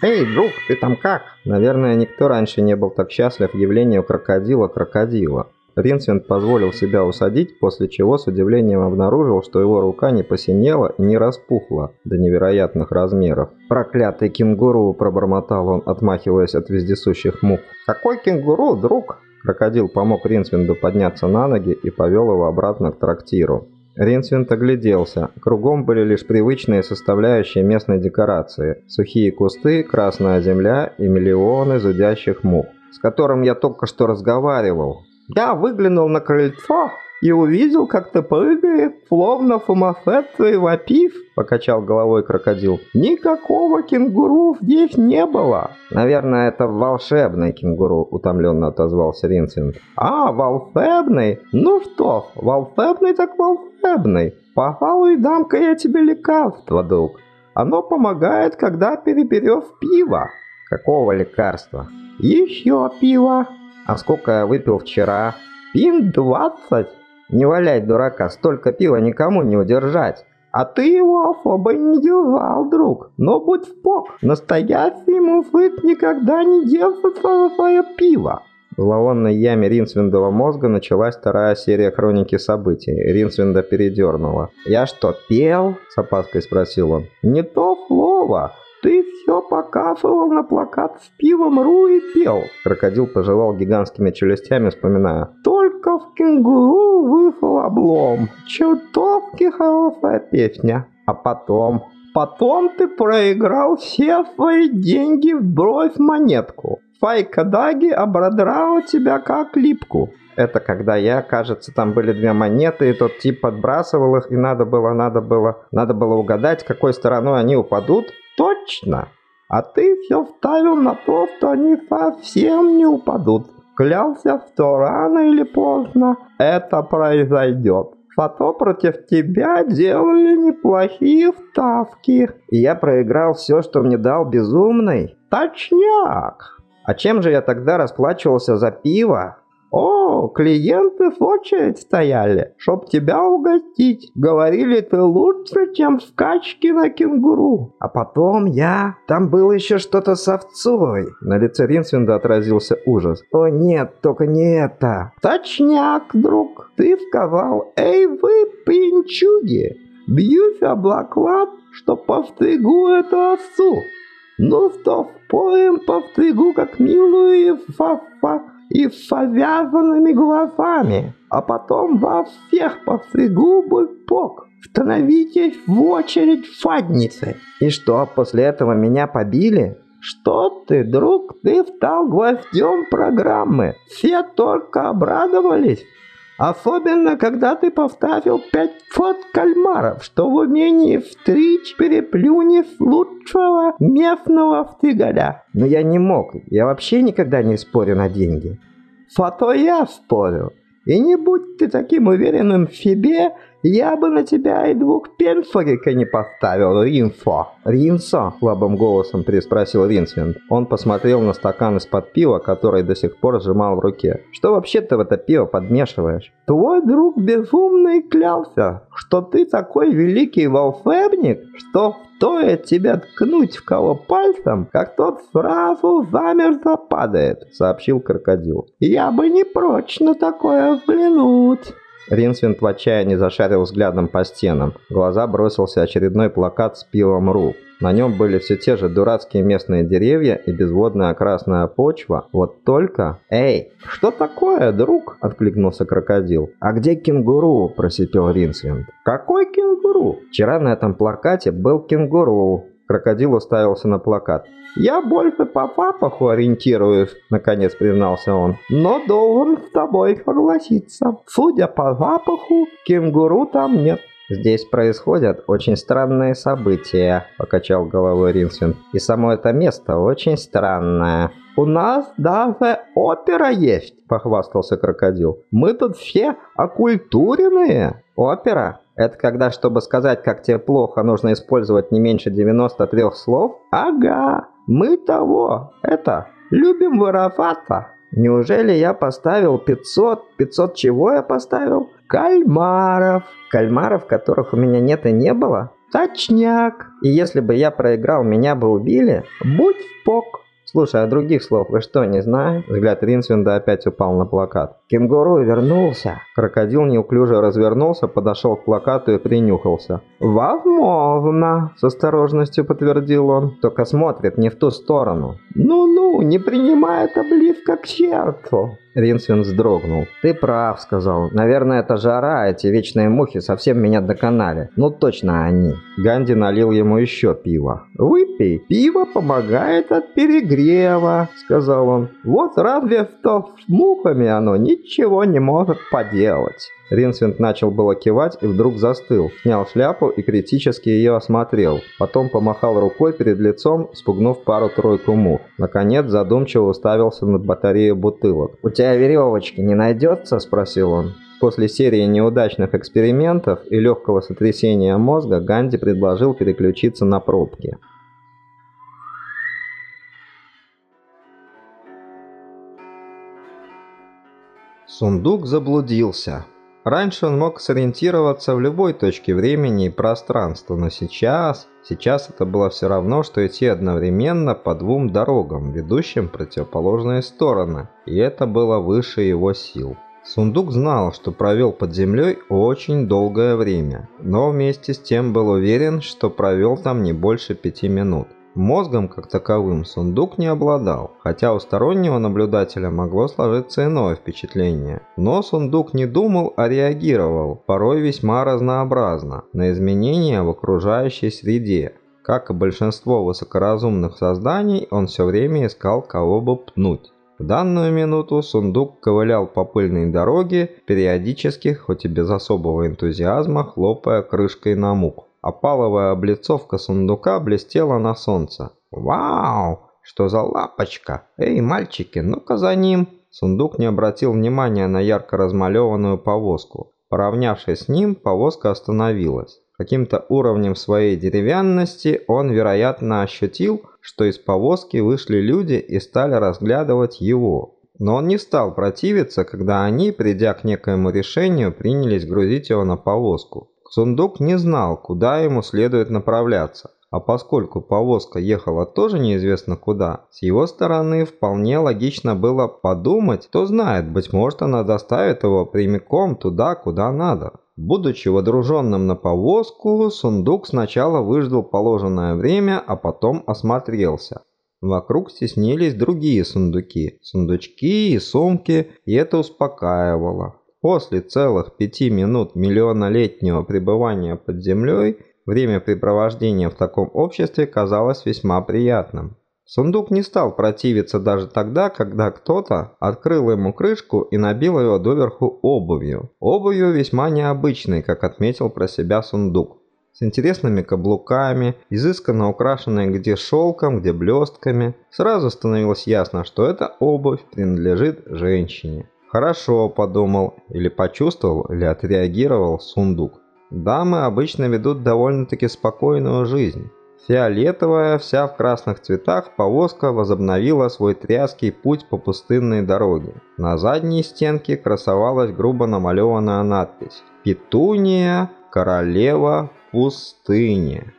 «Эй, друг, ты там как?» Наверное, никто раньше не был так счастлив явлению крокодила-крокодила. Ринсвинд позволил себя усадить, после чего с удивлением обнаружил, что его рука не посинела и не распухла до невероятных размеров. «Проклятый кенгуру!» – пробормотал он, отмахиваясь от вездесущих мух. «Какой кенгуру, друг?» Крокодил помог Ринсвинду подняться на ноги и повел его обратно к трактиру. Ринсвинд огляделся. Кругом были лишь привычные составляющие местной декорации. Сухие кусты, красная земля и миллионы зудящих мух, с которым я только что разговаривал. Я выглянул на крыльцо и увидел, как ты прыгает, словно сумасшедший вопив, покачал головой крокодил. Никакого кенгуру здесь не было. Наверное, это волшебный кенгуру, утомленно отозвался Ринсент. А, волшебный? Ну что, волшебный так волшебный. Пожалуй, дам-ка я тебе лекарство, друг. Оно помогает, когда переберешь пиво. Какого лекарства? Еще пиво. А сколько я выпил вчера? Пин двадцать. Не валяй дурака, столько пива никому не удержать. А ты его особо не держал, друг. Но будь спок, настоящий муфыт никогда не держится за свое пиво. В зловонной яме Ринсвиндова мозга началась вторая серия хроники событий. Ринсвинда передернула. «Я что, пел?» – с опаской спросил он. «Не то слово. «Ты все показывал на плакат с пивом Ру и пел!» Крокодил пожелал гигантскими челюстями, вспоминая. «Только в кенгуру вышел облом. Чертовки хорошая песня. А потом...» «Потом ты проиграл все свои деньги в бровь монетку. Файка Даги ободрала тебя как липку. Это когда я, кажется, там были две монеты, и тот тип подбрасывал их, и надо было, надо было, надо было угадать, какой стороной они упадут. Точно. А ты все вставил на то, что они совсем не упадут. Клялся, что рано или поздно это произойдет. Фото против тебя делали неплохие ставки. И я проиграл все, что мне дал безумный. Точняк. А чем же я тогда расплачивался за пиво? «О, клиенты в очередь стояли, чтоб тебя угостить. Говорили, ты лучше, чем скачки на кенгуру. А потом я... Там было еще что-то с овцой». На лице Ринсвинда отразился ужас. «О нет, только не это». «Точняк, друг. Ты сказал, эй вы, пинчуги, бьюсь об заклад, что повстригу эту овцу. Ну что, спорим, повстригу как милую фафа и с повязанными глазами, а потом во всех повсы губы пок. Становитесь в очередь фадницы. И что, после этого меня побили? Что ты, друг, ты стал гвоздем программы. Все только обрадовались. Особенно, когда ты поставил 500 кальмаров, что в умении встричь переплюнешь лучшего местного втыгаля. Но я не мог, я вообще никогда не спорю на деньги. Фото я спорю. И не будь ты таким уверенным в себе, я бы на тебя и двух пенфорика не поставил, Ринфо. Ринсо? Слабым голосом переспросил Ринсвинд. Он посмотрел на стакан из-под пива, который до сих пор сжимал в руке. Что вообще ты в это пиво подмешиваешь? Твой друг безумный клялся, что ты такой великий волшебник, что стоит тебя ткнуть в кого пальцем, как тот сразу замерзо падает, сообщил крокодил. Я бы не прочь на такое взглянуть. Ринсвинд в отчаянии зашарил взглядом по стенам. В глаза бросился очередной плакат с пивом Ру. На нем были все те же дурацкие местные деревья и безводная красная почва. Вот только... «Эй, что такое, друг?» – откликнулся крокодил. «А где кенгуру?» – просипел Ринсвинд. «Какой кенгуру?» «Вчера на этом плакате был кенгуру», Крокодил уставился на плакат. «Я больше по запаху ориентируюсь», — наконец признался он. «Но должен с тобой согласиться. Судя по запаху, кенгуру там нет». «Здесь происходят очень странные события», — покачал головой Ринсвин. «И само это место очень странное». «У нас даже опера есть», — похвастался крокодил. «Мы тут все окультуренные». «Опера? Это когда, чтобы сказать, как тебе плохо, нужно использовать не меньше 93 слов? Ага, мы того, это, любим вороваться. Неужели я поставил 500? 500 чего я поставил? Кальмаров. Кальмаров, которых у меня нет и не было? Точняк. И если бы я проиграл, меня бы убили? Будь в пок. Слушай, а других слов вы что, не знаете? Взгляд Ринсвинда опять упал на плакат. Кенгуру вернулся. Крокодил неуклюже развернулся, подошел к плакату и принюхался. «Возможно», — с осторожностью подтвердил он. «Только смотрит не в ту сторону». «Ну-ну, не принимай это близко к черту». Ринсвин вздрогнул. «Ты прав», — сказал. «Наверное, это жара, эти вечные мухи совсем меня доконали. Ну, точно они». Ганди налил ему еще пиво. «Выпей, пиво помогает от перегрева», — сказал он. «Вот разве что с мухами оно ничего не может поделать». Ринсвинд начал было кивать и вдруг застыл, снял шляпу и критически ее осмотрел. Потом помахал рукой перед лицом, спугнув пару-тройку мух. Наконец задумчиво уставился на батарею бутылок. «У тебя веревочки не найдется?» – спросил он. После серии неудачных экспериментов и легкого сотрясения мозга Ганди предложил переключиться на пробки. Сундук заблудился. Раньше он мог сориентироваться в любой точке времени и пространства, но сейчас... Сейчас это было все равно, что идти одновременно по двум дорогам, ведущим в противоположные стороны, и это было выше его сил. Сундук знал, что провел под землей очень долгое время, но вместе с тем был уверен, что провел там не больше пяти минут. Мозгом как таковым сундук не обладал, хотя у стороннего наблюдателя могло сложиться иное впечатление. Но сундук не думал, а реагировал, порой весьма разнообразно, на изменения в окружающей среде. Как и большинство высокоразумных созданий, он все время искал кого бы пнуть. В данную минуту сундук ковылял по пыльной дороге, периодически, хоть и без особого энтузиазма, хлопая крышкой на мух. Опаловая облицовка сундука блестела на солнце. «Вау! Что за лапочка? Эй, мальчики, ну-ка за ним!» Сундук не обратил внимания на ярко размалеванную повозку. Поравнявшись с ним, повозка остановилась. Каким-то уровнем своей деревянности он, вероятно, ощутил, что из повозки вышли люди и стали разглядывать его. Но он не стал противиться, когда они, придя к некоему решению, принялись грузить его на повозку. Сундук не знал, куда ему следует направляться, а поскольку повозка ехала тоже неизвестно куда, с его стороны вполне логично было подумать, кто знает, быть может она доставит его прямиком туда, куда надо. Будучи водруженным на повозку, сундук сначала выждал положенное время, а потом осмотрелся. Вокруг стеснились другие сундуки, сундучки и сумки, и это успокаивало. После целых пяти минут миллионолетнего пребывания под землей времяпрепровождение в таком обществе казалось весьма приятным. Сундук не стал противиться даже тогда, когда кто-то открыл ему крышку и набил ее доверху обувью. Обувью весьма необычной, как отметил про себя сундук. С интересными каблуками, изысканно украшенной где шелком, где блестками. Сразу становилось ясно, что эта обувь принадлежит женщине. Хорошо, подумал, или почувствовал, или отреагировал сундук. Дамы обычно ведут довольно-таки спокойную жизнь. Фиолетовая, вся в красных цветах, повозка возобновила свой тряский путь по пустынной дороге. На задней стенке красовалась грубо намалеванная надпись «Петуния, королева пустыни».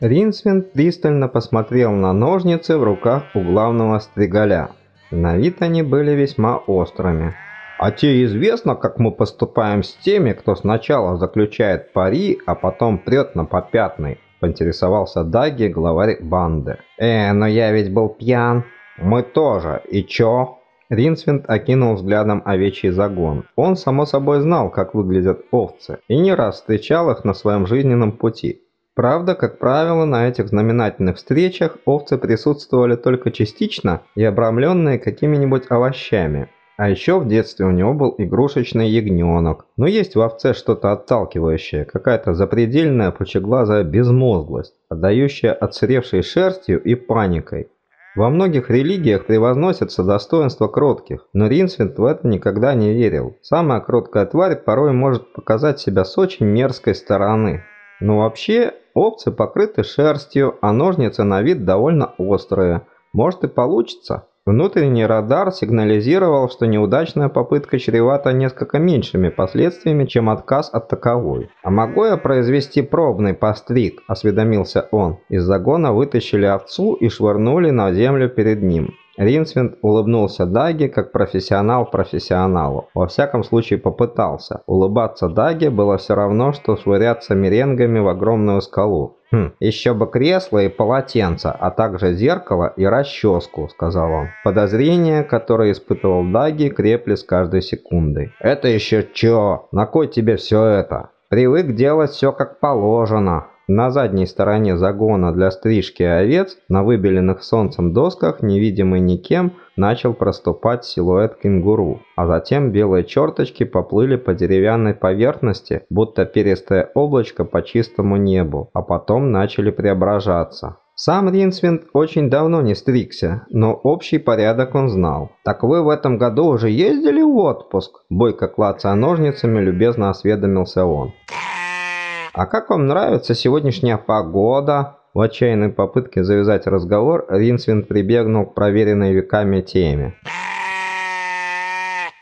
Ринсвинд пристально посмотрел на ножницы в руках у главного стригаля. На вид они были весьма острыми. «А тебе известно, как мы поступаем с теми, кто сначала заключает пари, а потом прет на попятный?» – поинтересовался Даги, главарь банды. «Э, но я ведь был пьян». «Мы тоже. И чё?» Ринсвинд окинул взглядом овечий загон. Он, само собой, знал, как выглядят овцы, и не раз встречал их на своем жизненном пути. Правда, как правило, на этих знаменательных встречах овцы присутствовали только частично и обрамленные какими-нибудь овощами. А еще в детстве у него был игрушечный ягненок. Но есть в овце что-то отталкивающее, какая-то запредельная пучеглазая безмозглость, отдающая отсыревшей шерстью и паникой. Во многих религиях превозносятся достоинства кротких, но Ринсвинд в это никогда не верил. Самая кроткая тварь порой может показать себя с очень мерзкой стороны. Но вообще, овцы покрыты шерстью, а ножницы на вид довольно острые. Может и получится. Внутренний радар сигнализировал, что неудачная попытка чревата несколько меньшими последствиями, чем отказ от таковой. «А могу я произвести пробный постриг?» – осведомился он. Из загона вытащили овцу и швырнули на землю перед ним. Ринсвинд улыбнулся Даге как профессионал профессионалу. Во всяком случае попытался. Улыбаться Даге было все равно, что швыряться меренгами в огромную скалу. «Хм, еще бы кресло и полотенце, а также зеркало и расческу», — сказал он. Подозрения, которые испытывал Даги, крепли с каждой секундой. «Это еще чё? На кой тебе все это?» «Привык делать все как положено», на задней стороне загона для стрижки овец, на выбеленных солнцем досках, невидимый никем, начал проступать силуэт кенгуру, а затем белые черточки поплыли по деревянной поверхности, будто перистое облачко по чистому небу, а потом начали преображаться. Сам Ринсвинд очень давно не стригся, но общий порядок он знал. «Так вы в этом году уже ездили в отпуск?» Бойко клацая ножницами, любезно осведомился он. «А как вам нравится сегодняшняя погода?» В отчаянной попытке завязать разговор Ринсвинд прибегнул к проверенной веками теме.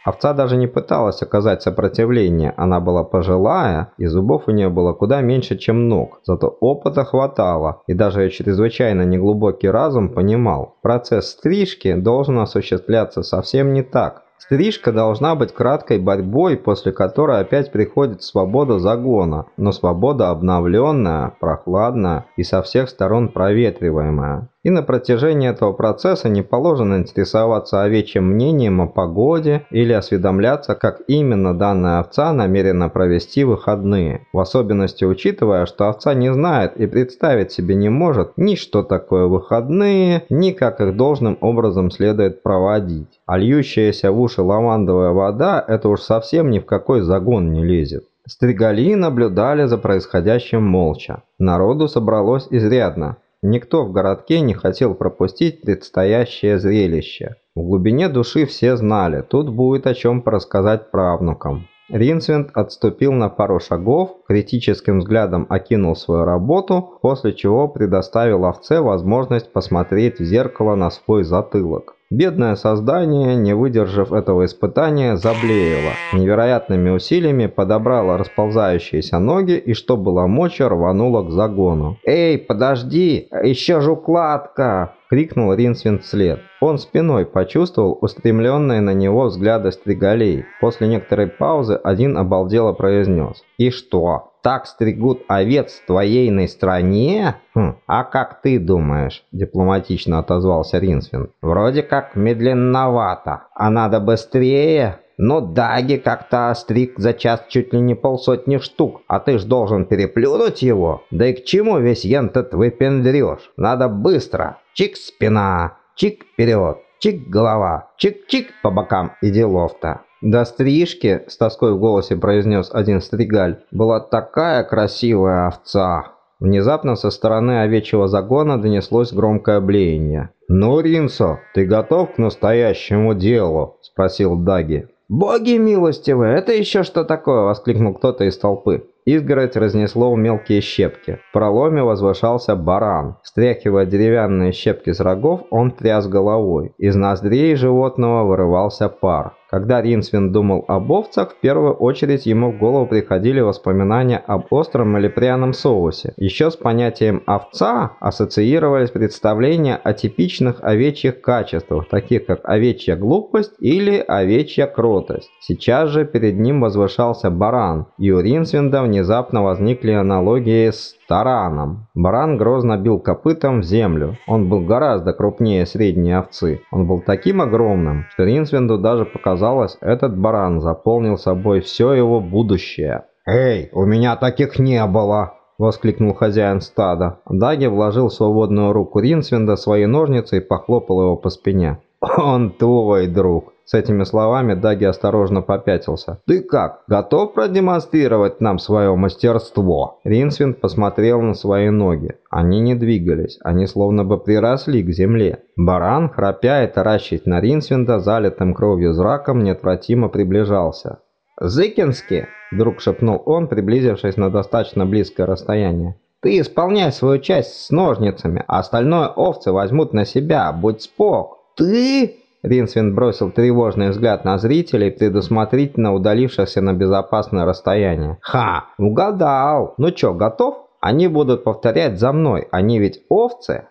Овца даже не пыталась оказать сопротивление, она была пожилая, и зубов у нее было куда меньше, чем ног. Зато опыта хватало, и даже ее чрезвычайно неглубокий разум понимал, процесс стрижки должен осуществляться совсем не так, Стрижка должна быть краткой борьбой, после которой опять приходит свобода загона, но свобода обновленная, прохладная и со всех сторон проветриваемая. И на протяжении этого процесса не положено интересоваться овечьим мнением о погоде или осведомляться, как именно данная овца намерена провести выходные. В особенности учитывая, что овца не знает и представить себе не может ни что такое выходные, ни как их должным образом следует проводить. А льющаяся в уши лавандовая вода – это уж совсем ни в какой загон не лезет. Стригали наблюдали за происходящим молча. Народу собралось изрядно. Никто в городке не хотел пропустить предстоящее зрелище. В глубине души все знали, тут будет о чем порассказать правнукам. Ринсвинд отступил на пару шагов, критическим взглядом окинул свою работу, после чего предоставил овце возможность посмотреть в зеркало на свой затылок. Бедное создание, не выдержав этого испытания, заблеяло. Невероятными усилиями подобрало расползающиеся ноги и, что было мочи, рвануло к загону. «Эй, подожди! Еще же укладка!» — крикнул Ринсвин вслед. Он спиной почувствовал устремленные на него взгляды стригалей. После некоторой паузы один обалдело произнес. «И что?» так стригут овец в твоейной стране? Хм, а как ты думаешь?» – дипломатично отозвался Ринсвин. «Вроде как медленновато, а надо быстрее». Но Даги как-то остриг за час чуть ли не полсотни штук, а ты ж должен переплюнуть его. Да и к чему весь ентот выпендрешь? Надо быстро. Чик спина, чик вперед, чик голова, чик-чик по бокам и делов-то. До стрижки, с тоской в голосе произнес один стригаль, была такая красивая овца. Внезапно со стороны овечьего загона донеслось громкое блеяние. «Ну, Ринсо, ты готов к настоящему делу?» – спросил Даги. «Боги милостивы, это еще что такое?» – воскликнул кто-то из толпы. Изгородь разнесло в мелкие щепки. В проломе возвышался баран. Стряхивая деревянные щепки с рогов, он тряс головой. Из ноздрей животного вырывался пар. Когда Ринсвин думал об овцах, в первую очередь ему в голову приходили воспоминания об остром или пряном соусе. Еще с понятием «овца» ассоциировались представления о типичных овечьих качествах, таких как овечья глупость или овечья кротость. Сейчас же перед ним возвышался баран, и у Ринсвинда внезапно возникли аналогии с тараном. Баран грозно бил копытом в землю. Он был гораздо крупнее средней овцы. Он был таким огромным, что Ринсвинду даже показалось, этот баран заполнил собой все его будущее. «Эй, у меня таких не было!» – воскликнул хозяин стада. Даги вложил в свободную руку Ринсвинда свои ножницы и похлопал его по спине. «Он твой друг!» С этими словами Даги осторожно попятился. «Ты как, готов продемонстрировать нам свое мастерство?» Ринсвинд посмотрел на свои ноги. Они не двигались, они словно бы приросли к земле. Баран, храпя и таращить на Ринсвинда, залитым кровью зраком, неотвратимо приближался. «Зыкински!» – вдруг шепнул он, приблизившись на достаточно близкое расстояние. «Ты исполняй свою часть с ножницами, а остальное овцы возьмут на себя, будь спок!» «Ты?» Ринсвин бросил тревожный взгляд на зрителей, предусмотрительно удалившихся на безопасное расстояние. «Ха! Угадал! Ну чё, готов? Они будут повторять за мной, они ведь овцы!»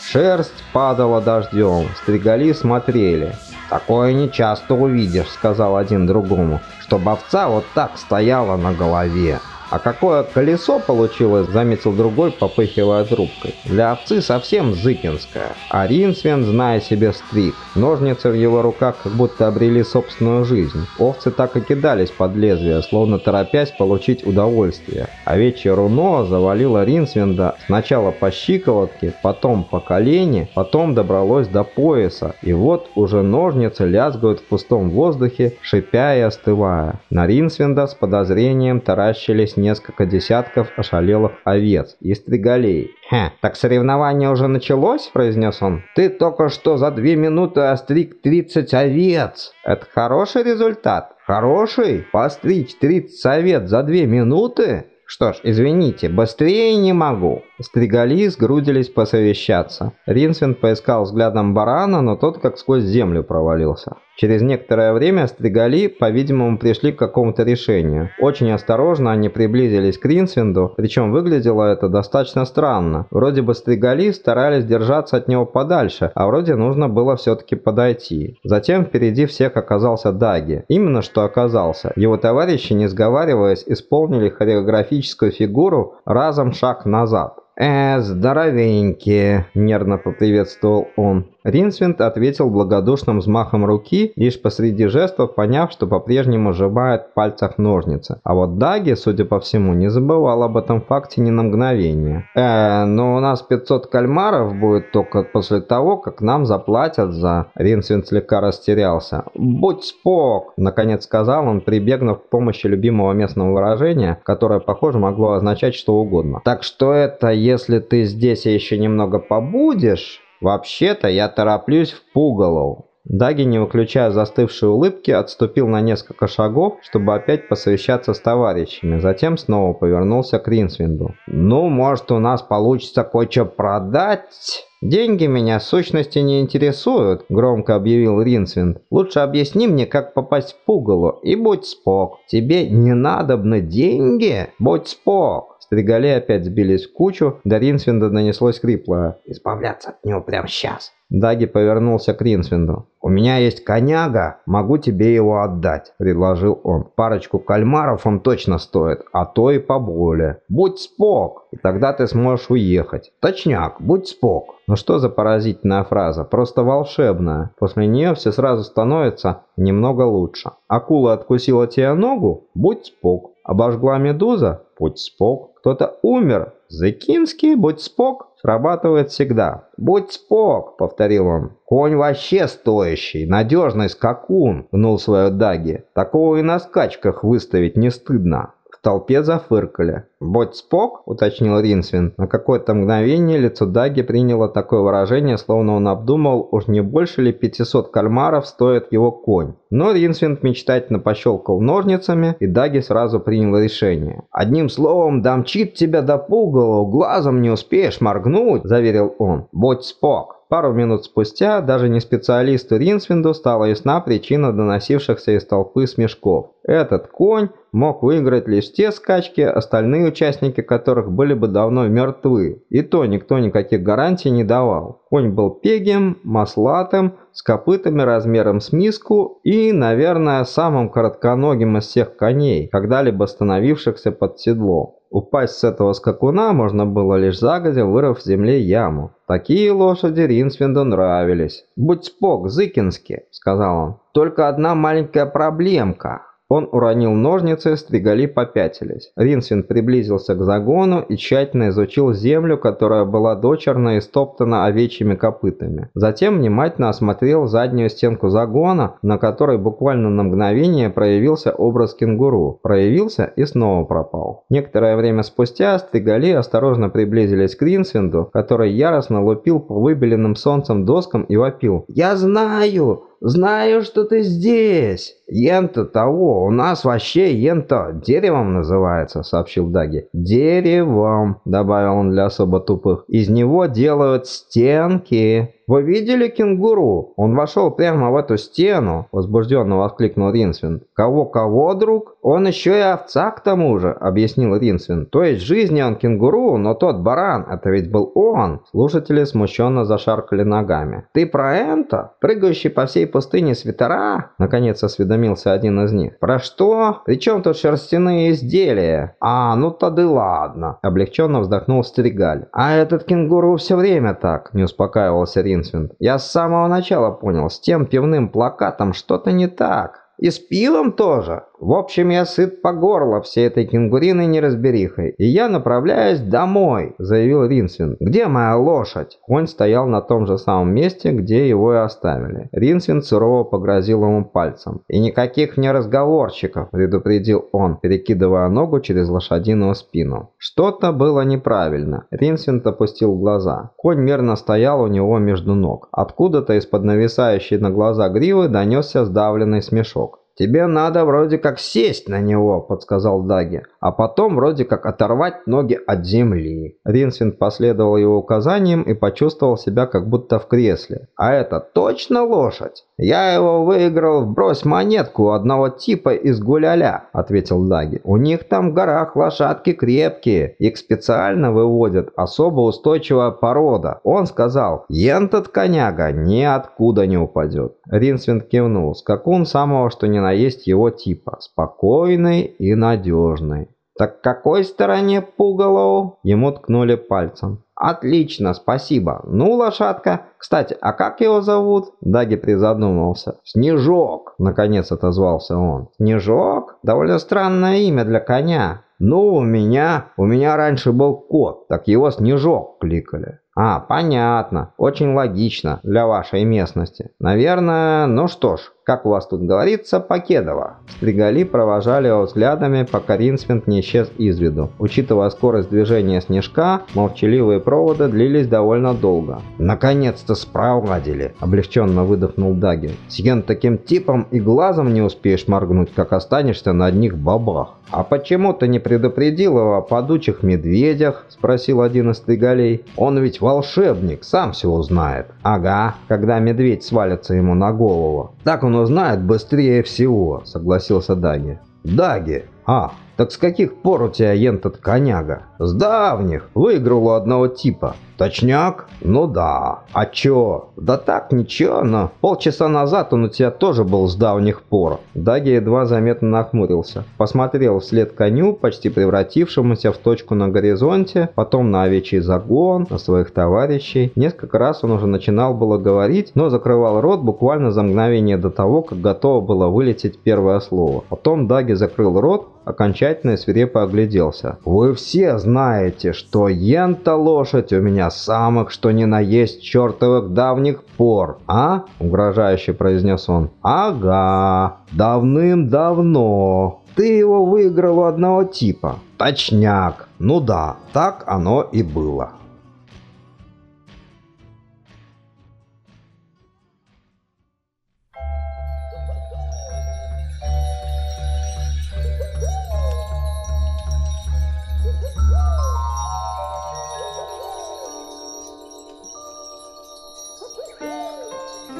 Шерсть падала дождем, стригали смотрели. «Такое не часто увидишь», — сказал один другому, «чтобы овца вот так стояла на голове». «А какое колесо получилось?» – заметил другой, попыхивая трубкой. «Для овцы совсем зыкинское». А Ринсвен, зная себе стриг, ножницы в его руках как будто обрели собственную жизнь. Овцы так и кидались под лезвие, словно торопясь получить удовольствие. Овечье руно завалило Ринсвенда сначала по щиколотке, потом по колени, потом добралось до пояса. И вот уже ножницы лязгают в пустом воздухе, шипя и остывая. На Ринсвенда с подозрением таращились несколько десятков ошалелых овец и стригалей. «Хе, так соревнование уже началось?» – произнес он. «Ты только что за две минуты остриг 30 овец. Это хороший результат?» «Хороший? Постричь 30 овец за две минуты?» Что ж, извините, быстрее не могу. Стригали сгрудились посовещаться. Ринсвин поискал взглядом барана, но тот как сквозь землю провалился. Через некоторое время Стригали, по-видимому, пришли к какому-то решению. Очень осторожно они приблизились к Ринсвинду, причем выглядело это достаточно странно. Вроде бы Стригали старались держаться от него подальше, а вроде нужно было все-таки подойти. Затем впереди всех оказался Даги. Именно что оказался. Его товарищи, не сговариваясь, исполнили хореографическую фигуру разом шаг назад. «Э, здоровенькие!» – нервно поприветствовал он. Ринсвинд ответил благодушным взмахом руки, лишь посреди жестов поняв, что по-прежнему сжимает в пальцах ножницы. А вот Даги, судя по всему, не забывал об этом факте ни на мгновение. «Э, но у нас 500 кальмаров будет только после того, как нам заплатят за...» Ринсвинд слегка растерялся. «Будь спок!» – наконец сказал он, прибегнув к помощи любимого местного выражения, которое, похоже, могло означать что угодно. «Так что это, если ты здесь еще немного побудешь...» «Вообще-то я тороплюсь в Пугалоу». Даги, не выключая застывшей улыбки, отступил на несколько шагов, чтобы опять посовещаться с товарищами, затем снова повернулся к Ринсвинду. «Ну, может, у нас получится кое-что продать?» «Деньги меня сущности не интересуют», — громко объявил Ринсвинд. «Лучше объясни мне, как попасть в Пугалу, и будь спок. Тебе не надобны деньги? Будь спок». Стригали опять сбились в кучу, до Ринсвинда нанеслось хриплое «Избавляться от него прямо сейчас». Даги повернулся к Ринсвинду. «У меня есть коняга, могу тебе его отдать», – предложил он. «Парочку кальмаров он точно стоит, а то и поболее. Будь спок, и тогда ты сможешь уехать. Точняк, будь спок». Ну что за поразительная фраза, просто волшебная. После нее все сразу становится немного лучше. Акула откусила тебе ногу? Будь спок. Обожгла медуза? Будь спок. Кто-то умер? Зыкинский, будь спок. Срабатывает всегда. «Будь спок», — повторил он. «Конь вообще стоящий, надежный скакун», — гнул свою Даги. «Такого и на скачках выставить не стыдно» толпе зафыркали. «Будь спок», — уточнил Ринсвин. На какое-то мгновение лицо Даги приняло такое выражение, словно он обдумал, уж не больше ли 500 кальмаров стоит его конь. Но Ринсвин мечтательно пощелкал ножницами, и Даги сразу принял решение. «Одним словом, дамчит тебя до пугала, глазом не успеешь моргнуть», — заверил он. «Будь спок». Пару минут спустя даже не специалисту Ринсвинду стала ясна причина доносившихся из толпы смешков. Этот конь мог выиграть лишь те скачки, остальные участники которых были бы давно мертвы. И то никто никаких гарантий не давал. Конь был пегим, маслатым, с копытами размером с миску и, наверное, самым коротконогим из всех коней, когда-либо становившихся под седло. Упасть с этого скакуна можно было лишь загодя, вырыв в земле яму. Такие лошади Ринсвинду нравились. «Будь спок, Зыкински», — сказал он. «Только одна маленькая проблемка. Он уронил ножницы, стригали попятились. Ринсвин приблизился к загону и тщательно изучил землю, которая была дочерно истоптана овечьими копытами. Затем внимательно осмотрел заднюю стенку загона, на которой буквально на мгновение проявился образ кенгуру. Проявился и снова пропал. Некоторое время спустя стригали осторожно приблизились к Ринсвинду, который яростно лупил по выбеленным солнцем доскам и вопил. «Я знаю! Знаю, что ты здесь!» «Ента того, у нас вообще ента деревом называется», — сообщил Даги. «Деревом», — добавил он для особо тупых. «Из него делают стенки». «Вы видели кенгуру? Он вошел прямо в эту стену!» – возбужденно воскликнул Ринсвин. «Кого-кого, друг? Он еще и овца к тому же!» – объяснил Ринсвин. «То есть в жизни он кенгуру, но тот баран, это ведь был он!» Слушатели смущенно зашаркали ногами. «Ты про это? Прыгающий по всей пустыне свитера?» – наконец осведомился один из них. «Про что? Причем тут шерстяные изделия?» «А, ну тогда ладно!» – облегченно вздохнул Стригаль. «А этот кенгуру все время так!» – не успокаивался Ринсвин. Ринсвинд. «Я с самого начала понял, с тем пивным плакатом что-то не так. И с пивом тоже. В общем, я сыт по горло всей этой кенгуриной неразберихой, и я направляюсь домой», — заявил Ринсвин. «Где моя лошадь?» Конь стоял на том же самом месте, где его и оставили. Ринсвин сурово погрозил ему пальцем. «И никаких мне разговорчиков», — предупредил он, перекидывая ногу через лошадиную спину. Что-то было неправильно. Ринсвин опустил глаза. Конь мерно стоял у него между ног. Откуда-то из-под нависающей на глаза гривы донесся сдавленный смешок. «Тебе надо вроде как сесть на него», — подсказал Даги, «а потом вроде как оторвать ноги от земли». Ринсвинд последовал его указаниям и почувствовал себя как будто в кресле. «А это точно лошадь?» «Я его выиграл брось монетку у одного типа из Гуляля», — ответил Даги. «У них там в горах лошадки крепкие, их специально выводят особо устойчивая порода». Он сказал, «Ентот коняга ниоткуда не упадет». Ринсвинд кивнул. Скакун самого что ни на есть его типа. Спокойный и надежный. «Так какой стороне пугало?» Ему ткнули пальцем. «Отлично, спасибо. Ну, лошадка, кстати, а как его зовут?» Даги призадумался. «Снежок!» Наконец отозвался он. «Снежок? Довольно странное имя для коня». «Ну, у меня... У меня раньше был кот, так его Снежок кликали». А, понятно. Очень логично для вашей местности. Наверное, ну что ж, как у вас тут говорится, Покедова. Стригали провожали его взглядами, пока Ринсвинд не исчез из виду. Учитывая скорость движения снежка, молчаливые проводы длились довольно долго. «Наконец-то спровадили!» – облегченно выдохнул Дагин. «С таким типом и глазом не успеешь моргнуть, как останешься на одних бабах». «А почему ты не предупредил его о падучих медведях?» – спросил один из стригалей. «Он ведь волшебник, сам все узнает». «Ага, когда медведь свалится ему на голову». «Так он узнает быстрее всего», – согласился Даги. «Даги! А, так с каких пор у тебя ентот коняга?» «С давних. Выиграл у одного типа. Точняк? Ну да. А чё? Да так, ничего, но полчаса назад он у тебя тоже был с давних пор. Даги едва заметно нахмурился. Посмотрел вслед коню, почти превратившемуся в точку на горизонте, потом на овечий загон, на своих товарищей. Несколько раз он уже начинал было говорить, но закрывал рот буквально за мгновение до того, как готово было вылететь первое слово. Потом Даги закрыл рот, окончательно и свирепо огляделся. «Вы все знаете, что ента лошадь у меня самых что ни на есть чертовых давних пор, а?» – угрожающе произнес он. «Ага, давным-давно. Ты его выиграл у одного типа». «Точняк. Ну да, так оно и было».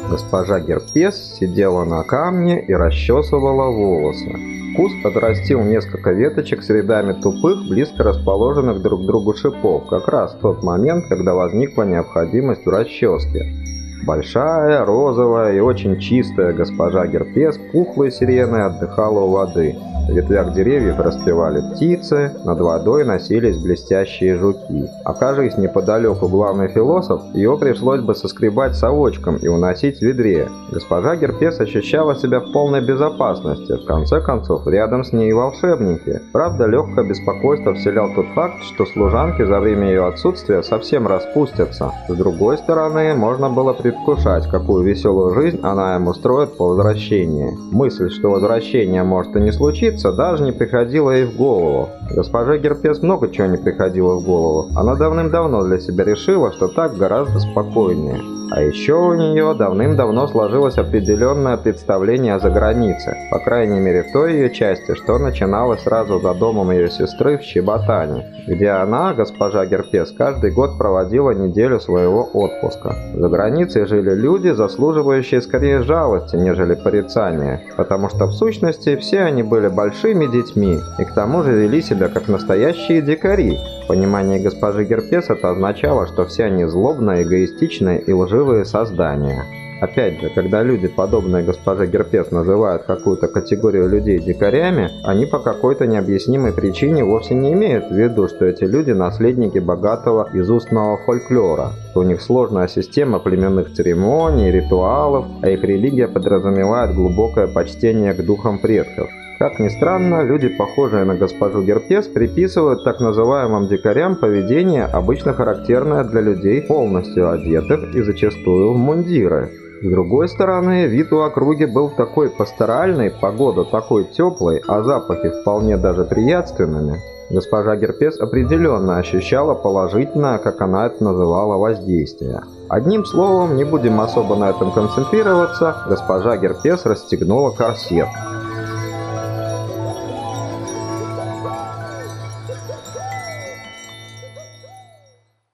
Госпожа Герпес сидела на камне и расчесывала волосы. Куст отрастил несколько веточек с рядами тупых, близко расположенных друг к другу шипов, как раз в тот момент, когда возникла необходимость в расческе. Большая, розовая и очень чистая госпожа Герпес пухлой сиреной отдыхала у воды. В ветвях деревьев распевали птицы, над водой носились блестящие жуки. Окажись неподалеку главный философ, его пришлось бы соскребать совочком и уносить в ведре. Госпожа Герпес ощущала себя в полной безопасности. В конце концов, рядом с ней волшебники. Правда, легкое беспокойство вселял тот факт, что служанки за время ее отсутствия совсем распустятся. С другой стороны, можно было предвкушать, какую веселую жизнь она им устроит по возвращении. Мысль, что возвращение может и не случиться, учиться даже не приходило ей в голову. Госпоже Герпес много чего не приходило в голову. Она давным-давно для себя решила, что так гораздо спокойнее. А еще у нее давным-давно сложилось определенное представление о загранице, по крайней мере в той ее части, что начиналось сразу за домом ее сестры в Щеботане, где она, госпожа Герпес, каждый год проводила неделю своего отпуска. За границей жили люди, заслуживающие скорее жалости, нежели порицания, потому что в сущности все они были большими детьми и к тому же вели себя как настоящие дикари. В понимании госпожи Герпес это означало, что все они злобные, эгоистичные и лживые живые создания. Опять же, когда люди, подобные госпоже Герпес, называют какую-то категорию людей дикарями, они по какой-то необъяснимой причине вовсе не имеют в виду, что эти люди наследники богатого изустного фольклора, что у них сложная система племенных церемоний, ритуалов, а их религия подразумевает глубокое почтение к духам предков. Как ни странно, люди, похожие на госпожу Герпес, приписывают так называемым дикарям поведение, обычно характерное для людей, полностью одетых и зачастую в мундиры. С другой стороны, вид у округи был такой пасторальный, погода такой теплой, а запахи вполне даже приятственными. Госпожа Герпес определенно ощущала положительное, как она это называла, воздействие. Одним словом, не будем особо на этом концентрироваться, госпожа Герпес расстегнула корсет.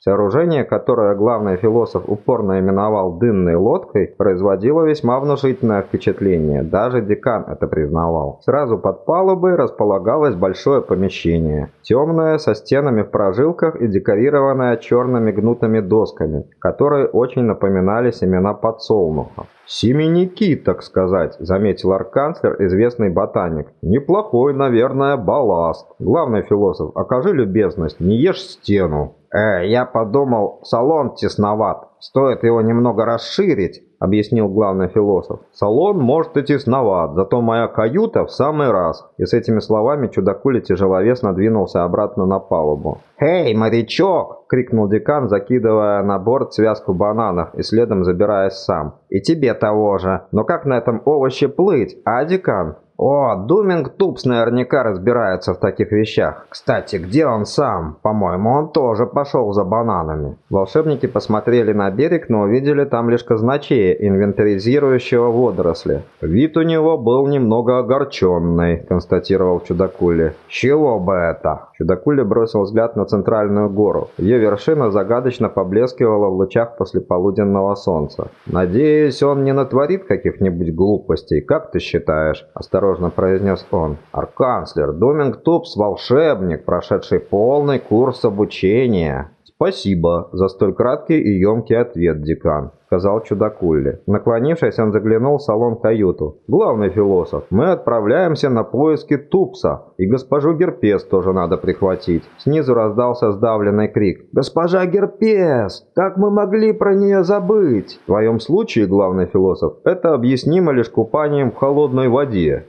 Сооружение, которое главный философ упорно именовал «дынной лодкой», производило весьма внушительное впечатление, даже декан это признавал. Сразу под палубой располагалось большое помещение, темное, со стенами в прожилках и декорированное черными гнутыми досками, которые очень напоминали семена подсолнуха. «Семенники, так сказать», — заметил арканцлер, известный ботаник. «Неплохой, наверное, балласт. Главный философ, окажи любезность, не ешь стену». «Э, я подумал, салон тесноват. Стоит его немного расширить», — объяснил главный философ. «Салон, может, и тесноват, зато моя каюта в самый раз». И с этими словами чудакули тяжеловесно двинулся обратно на палубу. «Эй, морячок!» — крикнул декан, закидывая на борт связку бананов и следом забираясь сам. «И тебе того же. Но как на этом овоще плыть, а, декан?» О, Думинг Тупс наверняка разбирается в таких вещах. Кстати, где он сам? По-моему, он тоже пошел за бананами. Волшебники посмотрели на берег, но увидели там лишь казначея, инвентаризирующего водоросли. Вид у него был немного огорченный, констатировал Чудакули. Чего бы это? Чудакули бросил взгляд на центральную гору. Ее вершина загадочно поблескивала в лучах после полуденного солнца. «Надеюсь, он не натворит каких-нибудь глупостей, как ты считаешь?» – осторожно произнес он. «Арканцлер, Доминг Тупс – волшебник, прошедший полный курс обучения». «Спасибо за столь краткий и емкий ответ, декан», — сказал чудакулли. Наклонившись, он заглянул в салон-каюту. «Главный философ, мы отправляемся на поиски Тупса, и госпожу Герпес тоже надо прихватить». Снизу раздался сдавленный крик. «Госпожа Герпес! Как мы могли про нее забыть?» «В твоем случае, главный философ, это объяснимо лишь купанием в холодной воде».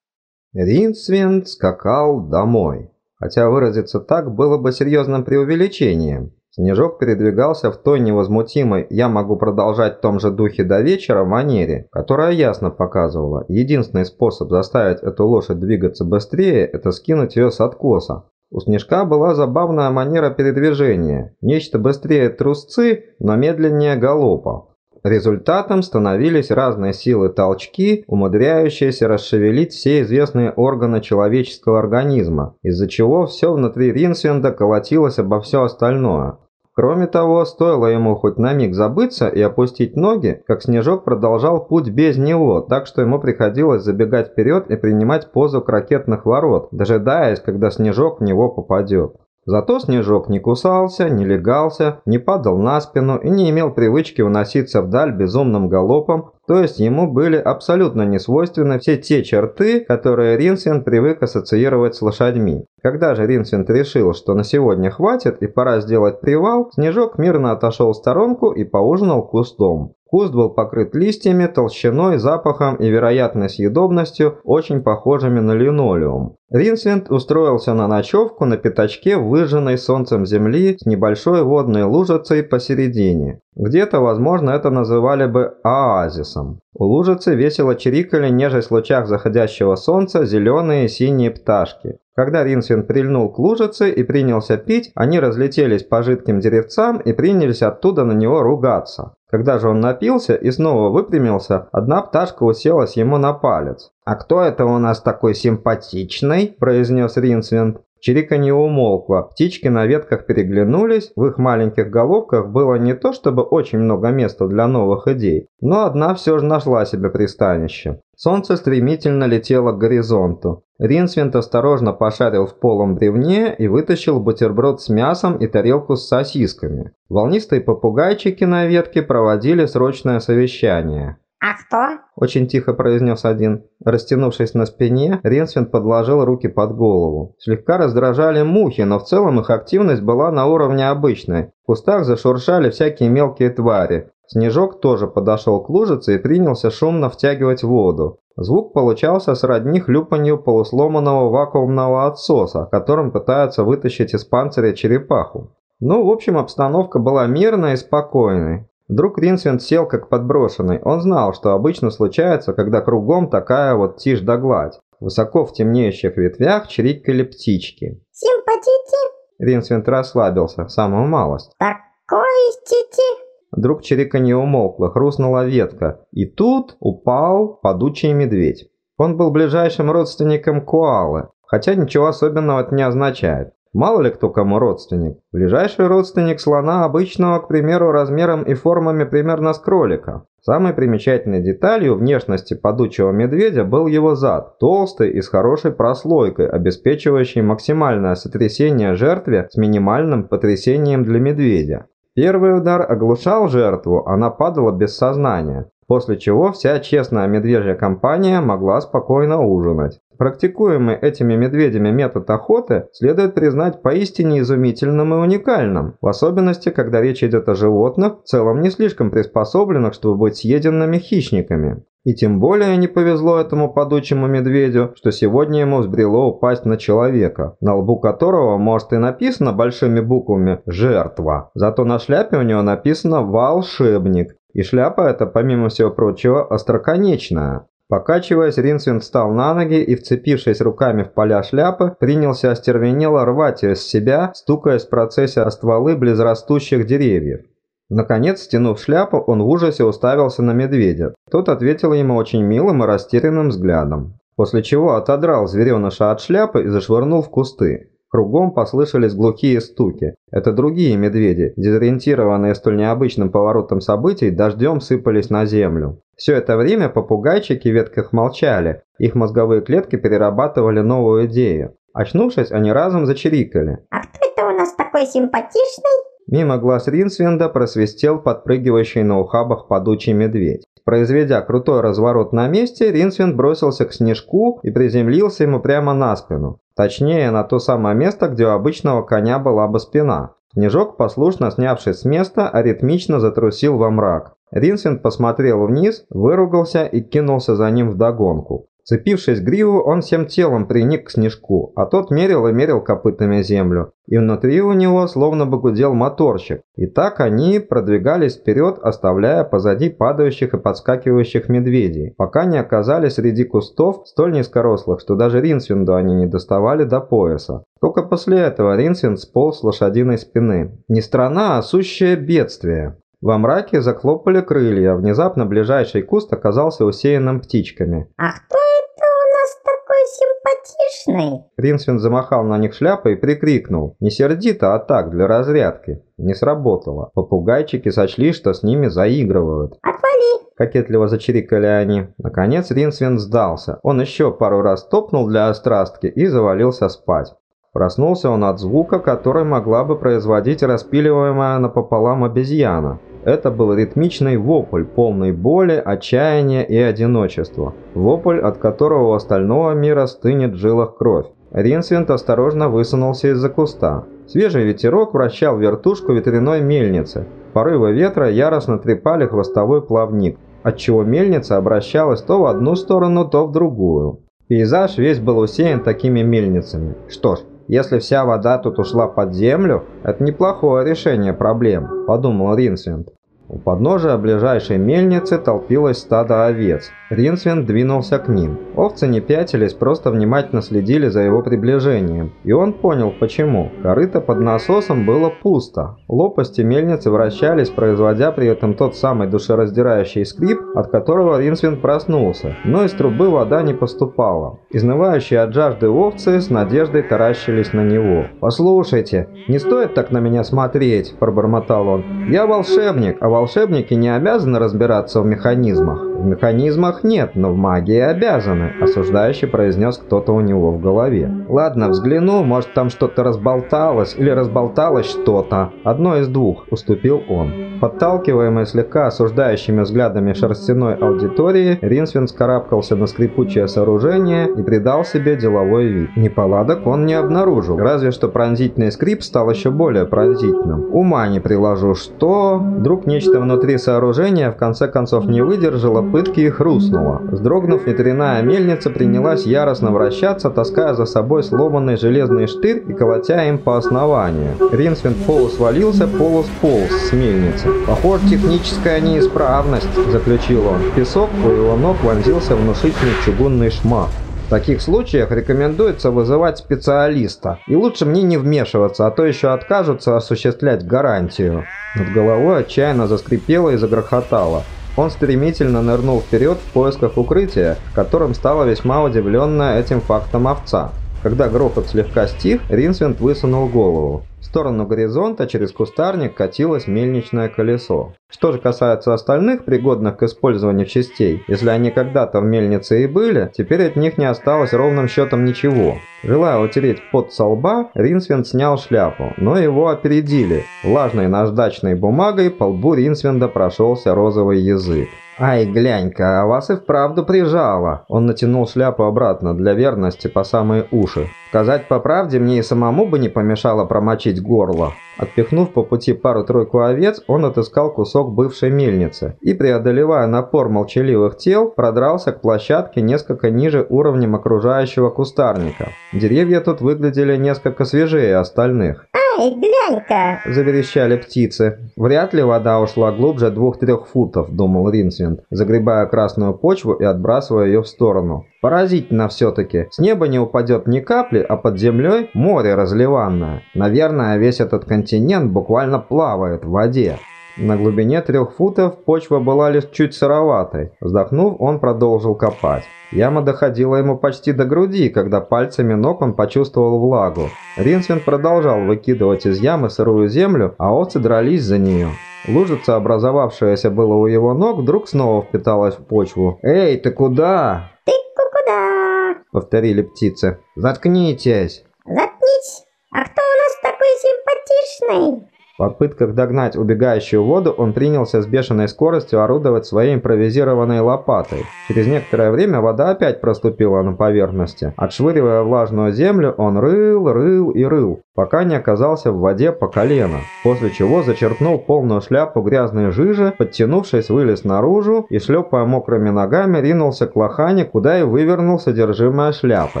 Ринсвинд скакал домой. Хотя выразиться так было бы серьезным преувеличением. Снежок передвигался в той невозмутимой «я могу продолжать в том же духе до вечера» манере, которая ясно показывала, единственный способ заставить эту лошадь двигаться быстрее – это скинуть ее с откоса. У Снежка была забавная манера передвижения, нечто быстрее трусцы, но медленнее галопа. Результатом становились разные силы толчки, умудряющиеся расшевелить все известные органы человеческого организма, из-за чего все внутри Ринсвинда колотилось обо все остальное. Кроме того, стоило ему хоть на миг забыться и опустить ноги, как Снежок продолжал путь без него, так что ему приходилось забегать вперед и принимать позу ракетных ворот, дожидаясь, когда Снежок в него попадет. Зато Снежок не кусался, не легался, не падал на спину и не имел привычки уноситься вдаль безумным галопом, то есть ему были абсолютно несвойственны все те черты, которые Ринсвинд привык ассоциировать с лошадьми. Когда же Ринсвинд решил, что на сегодня хватит и пора сделать привал, Снежок мирно отошел в сторонку и поужинал кустом. Куст был покрыт листьями, толщиной, запахом и вероятной съедобностью, очень похожими на линолеум. Ринсвинд устроился на ночевку на пятачке, выжженной солнцем земли с небольшой водной лужицей посередине. Где-то, возможно, это называли бы оазисом. У лужицы весело чирикали, нежесть в лучах заходящего солнца, зеленые и синие пташки. Когда Ринсвин прильнул к лужице и принялся пить, они разлетелись по жидким деревцам и принялись оттуда на него ругаться. Когда же он напился и снова выпрямился, одна пташка уселась ему на палец. «А кто это у нас такой симпатичный?» – произнес Ринсвинд. Чириканье умолкло, птички на ветках переглянулись, в их маленьких головках было не то чтобы очень много места для новых идей, но одна все же нашла себе пристанище. Солнце стремительно летело к горизонту. Ринсвинд осторожно пошарил в полом бревне и вытащил бутерброд с мясом и тарелку с сосисками. Волнистые попугайчики на ветке проводили срочное совещание. «А кто?» – очень тихо произнес один. Растянувшись на спине, Ринсвинд подложил руки под голову. Слегка раздражали мухи, но в целом их активность была на уровне обычной. В кустах зашуршали всякие мелкие твари. Снежок тоже подошел к лужице и принялся шумно втягивать воду. Звук получался сродни хлюпанью полусломанного вакуумного отсоса, которым пытаются вытащить из панциря черепаху. Ну, в общем, обстановка была мирной и спокойной. Вдруг Ринсвинд сел как подброшенный. Он знал, что обычно случается, когда кругом такая вот тишь да гладь. Высоко в темнеющих ветвях чирикали птички. «Симпатити?» Ринсвинд расслабился, самую малость. «Такой тити?» Вдруг чириканье умолкло, хрустнула ветка. И тут упал падучий медведь. Он был ближайшим родственником коалы, хотя ничего особенного это не означает. Мало ли кто кому родственник. Ближайший родственник слона обычного, к примеру, размером и формами примерно с кролика. Самой примечательной деталью внешности падучего медведя был его зад, толстый и с хорошей прослойкой, обеспечивающий максимальное сотрясение жертве с минимальным потрясением для медведя. Первый удар оглушал жертву, она падала без сознания, после чего вся честная медвежья компания могла спокойно ужинать. Практикуемый этими медведями метод охоты следует признать поистине изумительным и уникальным, в особенности, когда речь идет о животных, в целом не слишком приспособленных, чтобы быть съеденными хищниками. И тем более не повезло этому падучему медведю, что сегодня ему взбрело упасть на человека, на лбу которого, может, и написано большими буквами «Жертва», зато на шляпе у него написано «Волшебник». И шляпа эта, помимо всего прочего, остроконечная. Покачиваясь, Ринсвин встал на ноги и, вцепившись руками в поля шляпы, принялся остервенело рвать ее с себя, стукаясь в процессе о стволы близрастущих деревьев. Наконец, стянув шляпу, он в ужасе уставился на медведя. Тот ответил ему очень милым и растерянным взглядом. После чего отодрал звереныша от шляпы и зашвырнул в кусты. Кругом послышались глухие стуки. Это другие медведи, дезориентированные столь необычным поворотом событий, дождем сыпались на землю. Все это время попугайчики в ветках молчали, их мозговые клетки перерабатывали новую идею. Очнувшись, они разом зачирикали. «А кто это у нас такой симпатичный?» Мимо глаз Ринсвинда просвистел подпрыгивающий на ухабах падучий медведь. Произведя крутой разворот на месте, Ринсвинд бросился к снежку и приземлился ему прямо на спину. Точнее, на то самое место, где у обычного коня была бы спина. Снежок, послушно снявшись с места, аритмично затрусил во мрак. Ринсвинд посмотрел вниз, выругался и кинулся за ним вдогонку. Цепившись гриву, он всем телом приник к снежку, а тот мерил и мерил копытами землю. И внутри у него словно бы гудел моторчик. И так они продвигались вперед, оставляя позади падающих и подскакивающих медведей, пока не оказались среди кустов столь низкорослых, что даже Ринсвинду они не доставали до пояса. Только после этого Ринсвинд сполз с лошадиной спины. Не страна, а сущее бедствие. Во мраке заклопали крылья, внезапно ближайший куст оказался усеянным птичками. «А кто это у нас такой симпатичный?» Ринсвин замахал на них шляпой и прикрикнул. Не сердито, а так, для разрядки. Не сработало. Попугайчики сочли, что с ними заигрывают. «Отвали!» Кокетливо зачирикали они. Наконец Ринсвин сдался. Он еще пару раз топнул для острастки и завалился спать. Проснулся он от звука, который могла бы производить распиливаемая напополам обезьяна. Это был ритмичный вопль, полный боли, отчаяния и одиночества. Вопль, от которого у остального мира стынет в жилах кровь. Ринсвинд осторожно высунулся из-за куста. Свежий ветерок вращал вертушку ветряной мельницы. Порывы ветра яростно трепали хвостовой плавник, отчего мельница обращалась то в одну сторону, то в другую. Пейзаж весь был усеян такими мельницами. Что ж, если вся вода тут ушла под землю, это неплохое решение проблем, подумал Ринсвинд. У подножия ближайшей мельницы толпилось стадо овец. Ринсвин двинулся к ним. Овцы не пятились, просто внимательно следили за его приближением. И он понял, почему. Корыто под насосом было пусто. Лопасти мельницы вращались, производя при этом тот самый душераздирающий скрип, от которого Ринсвин проснулся. Но из трубы вода не поступала. Изнывающие от жажды овцы с надеждой таращились на него. «Послушайте, не стоит так на меня смотреть», – пробормотал он. «Я волшебник, а волшебники не обязаны разбираться в механизмах. В механизмах нет, но в магии обязаны, осуждающе произнес кто-то у него в голове. Ладно, взгляну, может там что-то разболталось или разболталось что-то. Одно из двух, уступил он. Подталкиваемый слегка осуждающими взглядами шерстяной аудитории, Ринсвин скарабкался на скрипучее сооружение и придал себе деловой вид. Неполадок он не обнаружил, разве что пронзительный скрип стал еще более пронзительным. Ума не приложу, что... Вдруг нечто внутри сооружения в конце концов не выдержало пытки и хрустнула. Вздрогнув, ветряная мельница принялась яростно вращаться, таская за собой сломанный железный штырь и колотя им по основанию. Ринсвинд полусвалился, полусполз с мельницы. «Похоже, техническая неисправность», – заключил он. Песок у его ног вонзился внушительный чугунный шмат. В таких случаях рекомендуется вызывать специалиста. И лучше мне не вмешиваться, а то еще откажутся осуществлять гарантию. Над головой отчаянно заскрипело и загрохотало. Он стремительно нырнул вперед в поисках укрытия, которым стала весьма удивленная этим фактом овца. Когда грохот слегка стих, Ринсвинд высунул голову. В сторону горизонта через кустарник катилось мельничное колесо. Что же касается остальных, пригодных к использованию частей, если они когда-то в мельнице и были, теперь от них не осталось ровным счетом ничего. Желая утереть пот со лба, Ринсвинд снял шляпу, но его опередили. Влажной наждачной бумагой по лбу Ринсвинда прошелся розовый язык. «Ай, глянь-ка, а вас и вправду прижало!» Он натянул шляпу обратно для верности по самые уши. Сказать по правде, мне и самому бы не помешало промочить горло. Отпихнув по пути пару-тройку овец, он отыскал кусок бывшей мельницы и, преодолевая напор молчаливых тел, продрался к площадке несколько ниже уровнем окружающего кустарника. Деревья тут выглядели несколько свежее остальных. «Ай, глянь-ка!» – заверещали птицы. Вряд ли вода ушла глубже двух-трех футов, думал Ринсвинд, загребая красную почву и отбрасывая ее в сторону. Поразительно все-таки. С неба не упадет ни капли, а под землей море разливанное. Наверное, весь этот континент буквально плавает в воде. На глубине трех футов почва была лишь чуть сыроватой. Вздохнув, он продолжил копать. Яма доходила ему почти до груди, когда пальцами ног он почувствовал влагу. Ринсвин продолжал выкидывать из ямы сырую землю, а овцы дрались за нее. Лужица, образовавшаяся было у его ног, вдруг снова впиталась в почву. «Эй, ты куда?» «Ты куда?» — повторили птицы. «Заткнитесь!» «Заткнись! А кто у нас такой симпатичный?» Попытках догнать убегающую воду он принялся с бешеной скоростью орудовать своей импровизированной лопатой. Через некоторое время вода опять проступила на поверхности. Отшвыривая влажную землю, он рыл, рыл и рыл, пока не оказался в воде по колено. После чего зачерпнул полную шляпу грязной жижи, подтянувшись, вылез наружу и, шлепая мокрыми ногами, ринулся к лохане, куда и вывернул содержимое шляпы.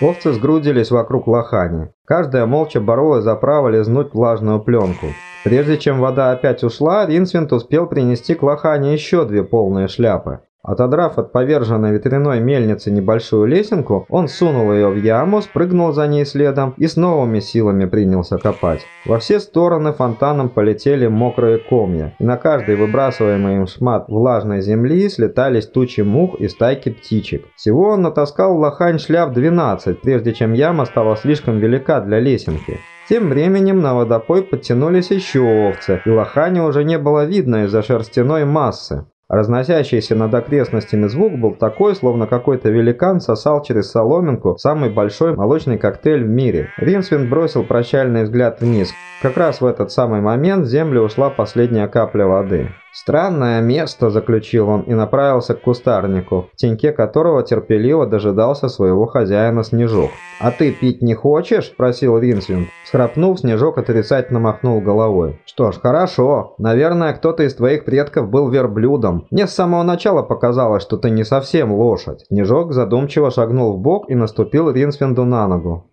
Овцы сгрудились вокруг лохани. Каждая молча боролась за право лизнуть влажную пленку. Прежде чем вода опять ушла, Ринсвинд успел принести к лохане еще две полные шляпы. Отодрав от поверженной ветряной мельницы небольшую лесенку, он сунул ее в яму, спрыгнул за ней следом и с новыми силами принялся копать. Во все стороны фонтаном полетели мокрые комья, и на каждый выбрасываемый им шмат влажной земли слетались тучи мух и стайки птичек. Всего он натаскал лохань шляп 12, прежде чем яма стала слишком велика для лесенки. Тем временем на водопой подтянулись еще овцы, и лохани уже не было видно из-за шерстяной массы. Разносящийся над окрестностями звук был такой, словно какой-то великан сосал через соломинку самый большой молочный коктейль в мире. Ринсвинд бросил прощальный взгляд вниз. Как раз в этот самый момент в землю ушла последняя капля воды. «Странное место», – заключил он и направился к кустарнику, в теньке которого терпеливо дожидался своего хозяина Снежок. «А ты пить не хочешь?» – спросил Ринсвинд. Схрапнув, Снежок отрицательно махнул головой. «Что ж, хорошо. Наверное, кто-то из твоих предков был верблюдом. Мне с самого начала показалось, что ты не совсем лошадь». Снежок задумчиво шагнул в бок и наступил Ринсвинду на ногу.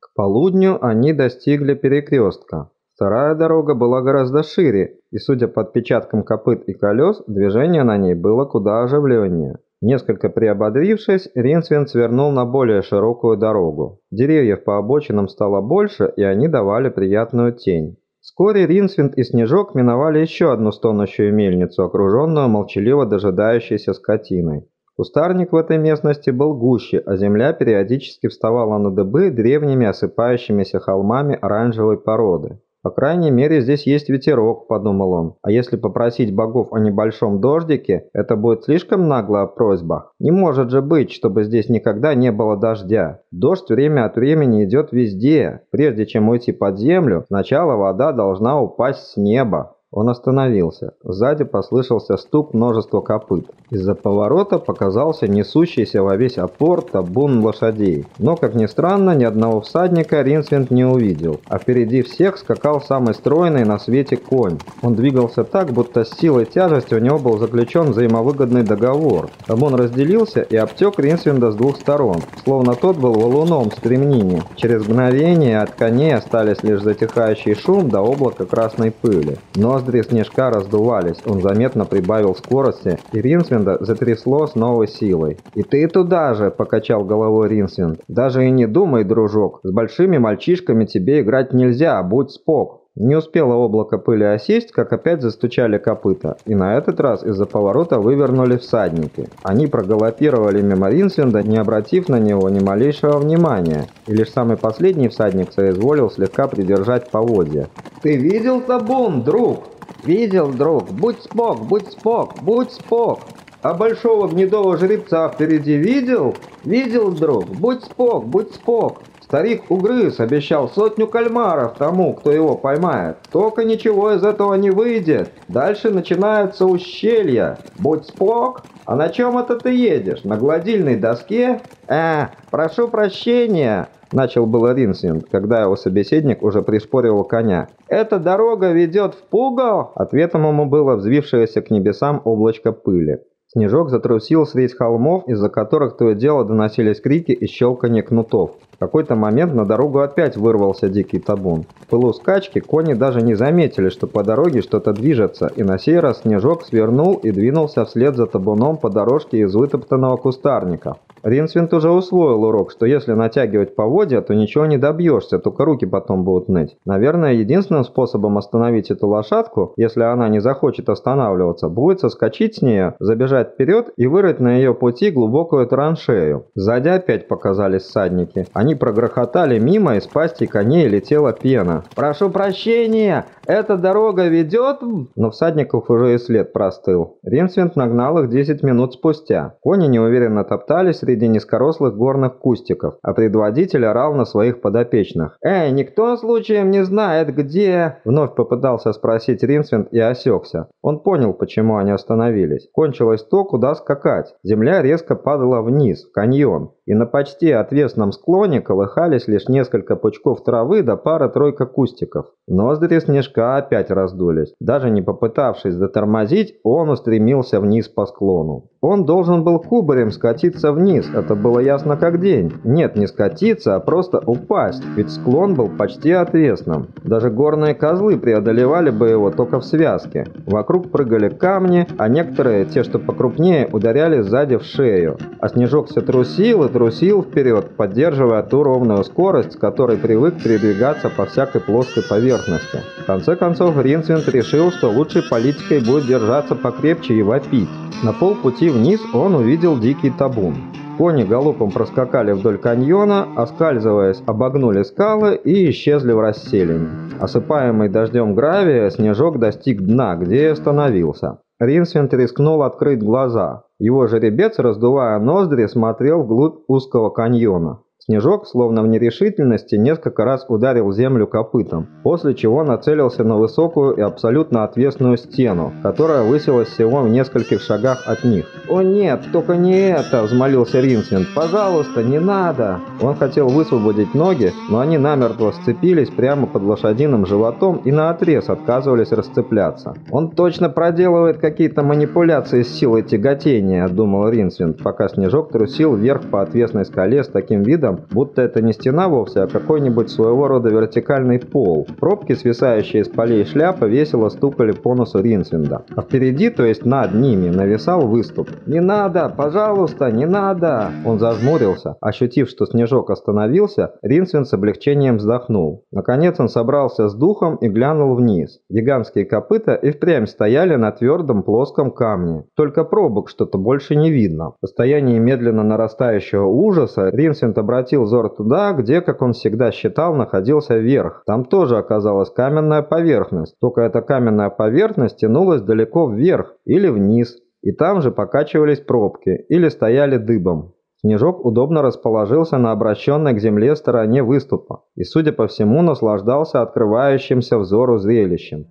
К полудню они достигли перекрестка. Вторая дорога была гораздо шире, и судя по отпечаткам копыт и колес, движение на ней было куда оживленнее. Несколько приободрившись, Ринсвинд свернул на более широкую дорогу. Деревьев по обочинам стало больше, и они давали приятную тень. Вскоре Ринсвинд и Снежок миновали еще одну стонущую мельницу, окруженную молчаливо дожидающейся скотиной. Кустарник в этой местности был гуще, а земля периодически вставала на дыбы древними осыпающимися холмами оранжевой породы. По крайней мере, здесь есть ветерок, подумал он. А если попросить богов о небольшом дождике, это будет слишком наглая просьба. Не может же быть, чтобы здесь никогда не было дождя. Дождь время от времени идет везде. Прежде чем уйти под землю, сначала вода должна упасть с неба. Он остановился. Сзади послышался стук множества копыт. Из-за поворота показался несущийся во весь опор табун лошадей. Но, как ни странно, ни одного всадника Ринсвинд не увидел. А впереди всех скакал самый стройный на свете конь. Он двигался так, будто с силой тяжести у него был заключен взаимовыгодный договор. Табун разделился и обтек Ринсвинда с двух сторон, словно тот был валуном в стремнине. Через мгновение от коней остались лишь затихающий шум до облака красной пыли. Но Ноздри Снежка раздувались, он заметно прибавил скорости, и Ринсвинда затрясло с новой силой. «И ты туда же!» – покачал головой Ринсвинд. «Даже и не думай, дружок, с большими мальчишками тебе играть нельзя, будь спок!» Не успело облако пыли осесть, как опять застучали копыта, и на этот раз из-за поворота вывернули всадники. Они прогалопировали мимо Ринсвинда, не обратив на него ни малейшего внимания, и лишь самый последний всадник соизволил слегка придержать поводья. «Ты видел табун, друг?» «Видел, друг. Будь спок, будь спок, будь спок!» «А большого гнедого жеребца впереди видел?» «Видел, друг. Будь спок, будь спок!» Старик Угрыз обещал сотню кальмаров тому, кто его поймает. Только ничего из этого не выйдет. Дальше начинаются ущелья. Будь спок. А на чем это ты едешь? На гладильной доске? А, прошу прощения. Начал было Ринсвинд, когда его собеседник уже пришпорил коня. «Эта дорога ведет в Пугал?» Ответом ему было взвившееся к небесам облачко пыли. Снежок затрусил средь холмов, из-за которых то и дело доносились крики и щелканье кнутов. В какой-то момент на дорогу опять вырвался дикий табун. В пылу скачки кони даже не заметили, что по дороге что-то движется, и на сей раз Снежок свернул и двинулся вслед за табуном по дорожке из вытоптанного кустарника. Ринсвинд уже усвоил урок, что если натягивать поводья, то ничего не добьешься, только руки потом будут ныть. Наверное, единственным способом остановить эту лошадку, если она не захочет останавливаться, будет соскочить с нее, забежать вперед и вырыть на ее пути глубокую траншею. Сзади опять показались всадники. Они прогрохотали мимо, из пасти коней летела пена. «Прошу прощения! Эта дорога ведет...» Но всадников уже и след простыл. Ринсвинд нагнал их 10 минут спустя. Кони неуверенно топтались среди низкорослых горных кустиков, а предводитель орал на своих подопечных. «Эй, никто случаем не знает, где...» Вновь попытался спросить Ринсвинд и осекся. Он понял, почему они остановились. Кончилось то, куда скакать. Земля резко падала вниз, в каньон и на почти отвесном склоне колыхались лишь несколько пучков травы да пара-тройка кустиков. Ноздри снежка опять раздулись. Даже не попытавшись затормозить, он устремился вниз по склону. Он должен был кубарем скатиться вниз, это было ясно как день. Нет, не скатиться, а просто упасть, ведь склон был почти отвесным. Даже горные козлы преодолевали бы его только в связке. Вокруг прыгали камни, а некоторые, те что покрупнее, ударяли сзади в шею. А снежок все трусил и трусил вперед, поддерживая ту ровную скорость, с которой привык передвигаться по всякой плоской поверхности. В конце концов, Ринсвинд решил, что лучшей политикой будет держаться покрепче и вопить. На полпути вниз он увидел дикий табун. Кони галопом проскакали вдоль каньона, оскальзываясь, обогнули скалы и исчезли в расселине. Осыпаемый дождем гравия, снежок достиг дна, где и остановился. Ринсвинд рискнул открыть глаза. Его жеребец, раздувая ноздри, смотрел вглубь узкого каньона. Снежок, словно в нерешительности, несколько раз ударил землю копытом, после чего нацелился на высокую и абсолютно отвесную стену, которая высилась всего в нескольких шагах от них. «О нет, только не это!» – взмолился Ринсвинд. «Пожалуйста, не надо!» Он хотел высвободить ноги, но они намертво сцепились прямо под лошадиным животом и наотрез отказывались расцепляться. «Он точно проделывает какие-то манипуляции с силой тяготения», – думал Ринсвинд, пока Снежок трусил вверх по отвесной скале с таким видом, будто это не стена вовсе, а какой-нибудь своего рода вертикальный пол. Пробки, свисающие из полей шляпы, весело стукали по носу Ринсвинда. А впереди, то есть над ними, нависал выступ. «Не надо! Пожалуйста, не надо!» Он зажмурился. Ощутив, что снежок остановился, Ринсвинд с облегчением вздохнул. Наконец он собрался с духом и глянул вниз. Гигантские копыта и впрямь стояли на твердом плоском камне. Только пробок что-то больше не видно. В состоянии медленно нарастающего ужаса Ринсвинд обратил обратил взор туда, где, как он всегда считал, находился верх. Там тоже оказалась каменная поверхность, только эта каменная поверхность тянулась далеко вверх или вниз, и там же покачивались пробки или стояли дыбом. Снежок удобно расположился на обращенной к земле стороне выступа и, судя по всему, наслаждался открывающимся взору зрелищем.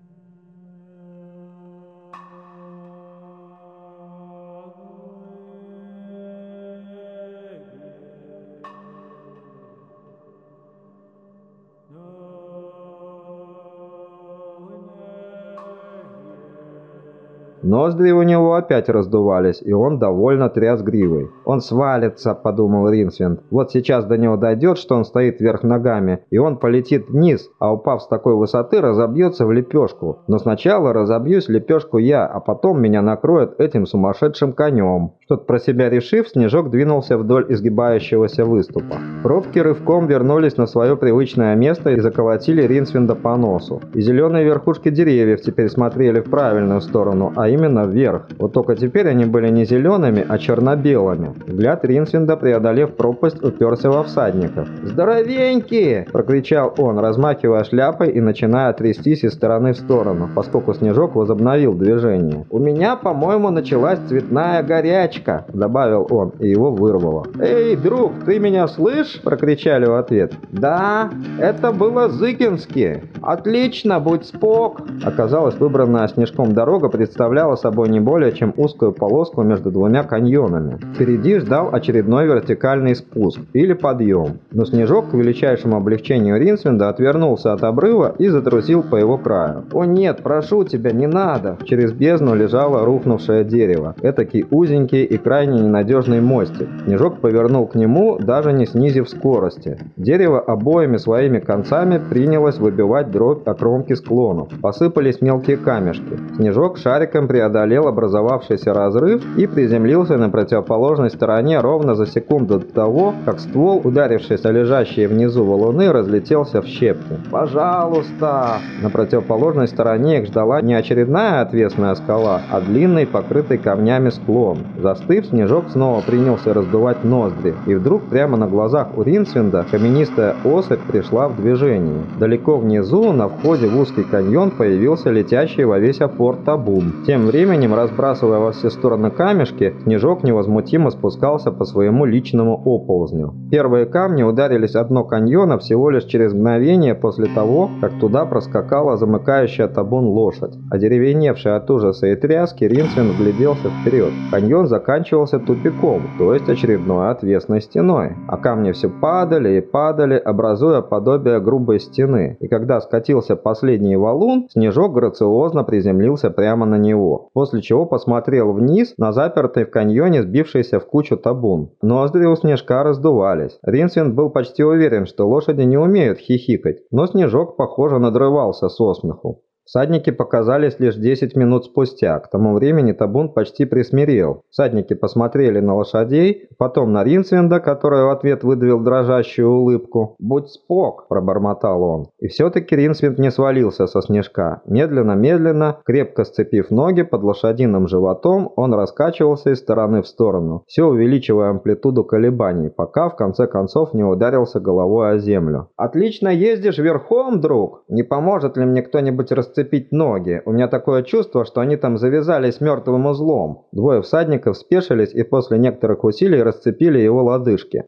Ноздри у него опять раздувались, и он довольно тряс гривой. «Он свалится», — подумал Ринсвинд. «Вот сейчас до него дойдет, что он стоит вверх ногами, и он полетит вниз, а упав с такой высоты, разобьется в лепешку. Но сначала разобьюсь лепешку я, а потом меня накроет этим сумасшедшим конем». Что-то про себя решив, Снежок двинулся вдоль изгибающегося выступа. Пробки рывком вернулись на свое привычное место и заколотили Ринсвинда по носу. И зеленые верхушки деревьев теперь смотрели в правильную сторону, а именно вверх. Вот только теперь они были не зелеными, а черно-белыми. Взгляд Ринсвинда, преодолев пропасть, уперся во всадников. «Здоровенькие!» – прокричал он, размахивая шляпой и начиная трястись из стороны в сторону, поскольку Снежок возобновил движение. «У меня, по-моему, началась цветная горячка!» Добавил он, и его вырвало. «Эй, друг, ты меня слышишь?» – прокричали в ответ. «Да, это было Зыкински. Отлично, будь спок!» Оказалось, выбранная снежком дорога представляла собой не более чем узкую полоску между двумя каньонами. Впереди ждал очередной вертикальный спуск или подъем. Но Снежок, к величайшему облегчению Ринсвинда, отвернулся от обрыва и затрусил по его краю. «О нет, прошу тебя, не надо!» Через бездну лежало рухнувшее дерево. Этакий узенький и крайне ненадежный мостик. Снежок повернул к нему, даже не снизив скорости. Дерево обоими своими концами принялось выбивать дробь о кромки склонов. Посыпались мелкие камешки. Снежок шариком преодолел образовавшийся разрыв и приземлился на противоположной стороне ровно за секунду до того, как ствол, ударившись о лежащие внизу валуны, разлетелся в щепки. «Пожалуйста!» На противоположной стороне их ждала не очередная отвесная скала, а длинный, покрытый камнями склон. Застыв, Снежок снова принялся раздувать ноздри, и вдруг прямо на глазах у Ринсвинда каменистая особь пришла в движение. Далеко внизу, на входе в узкий каньон, появился летящий во весь опор табун. Тем временем, разбрасывая во все стороны камешки, Снежок невозмутимо спускался по своему личному оползню. Первые камни ударились о дно каньона всего лишь через мгновение после того, как туда проскакала замыкающая табун лошадь. Одеревеневший от ужаса и тряски, Ринсвинд вгляделся вперед. Каньон заканчивался тупиком, то есть очередной отвесной стеной. А камни все падали и падали, образуя подобие грубой стены. И когда скатился последний валун, снежок грациозно приземлился прямо на него, после чего посмотрел вниз на запертый в каньоне сбившийся в кучу табун. Ноздри у снежка раздувались. Ринсвинд был почти уверен, что лошади не умеют хихикать, но снежок, похоже, надрывался со смеху. Всадники показались лишь 10 минут спустя. К тому времени табун почти присмирел. Всадники посмотрели на лошадей, потом на Ринсвинда, который в ответ выдавил дрожащую улыбку. «Будь спок!» – пробормотал он. И все-таки Ринсвинд не свалился со снежка. Медленно-медленно, крепко сцепив ноги под лошадиным животом, он раскачивался из стороны в сторону, все увеличивая амплитуду колебаний, пока в конце концов не ударился головой о землю. «Отлично ездишь верхом, друг! Не поможет ли мне кто-нибудь расцепить сцепить ноги. У меня такое чувство, что они там завязались мертвым узлом. Двое всадников спешились и после некоторых усилий расцепили его лодыжки.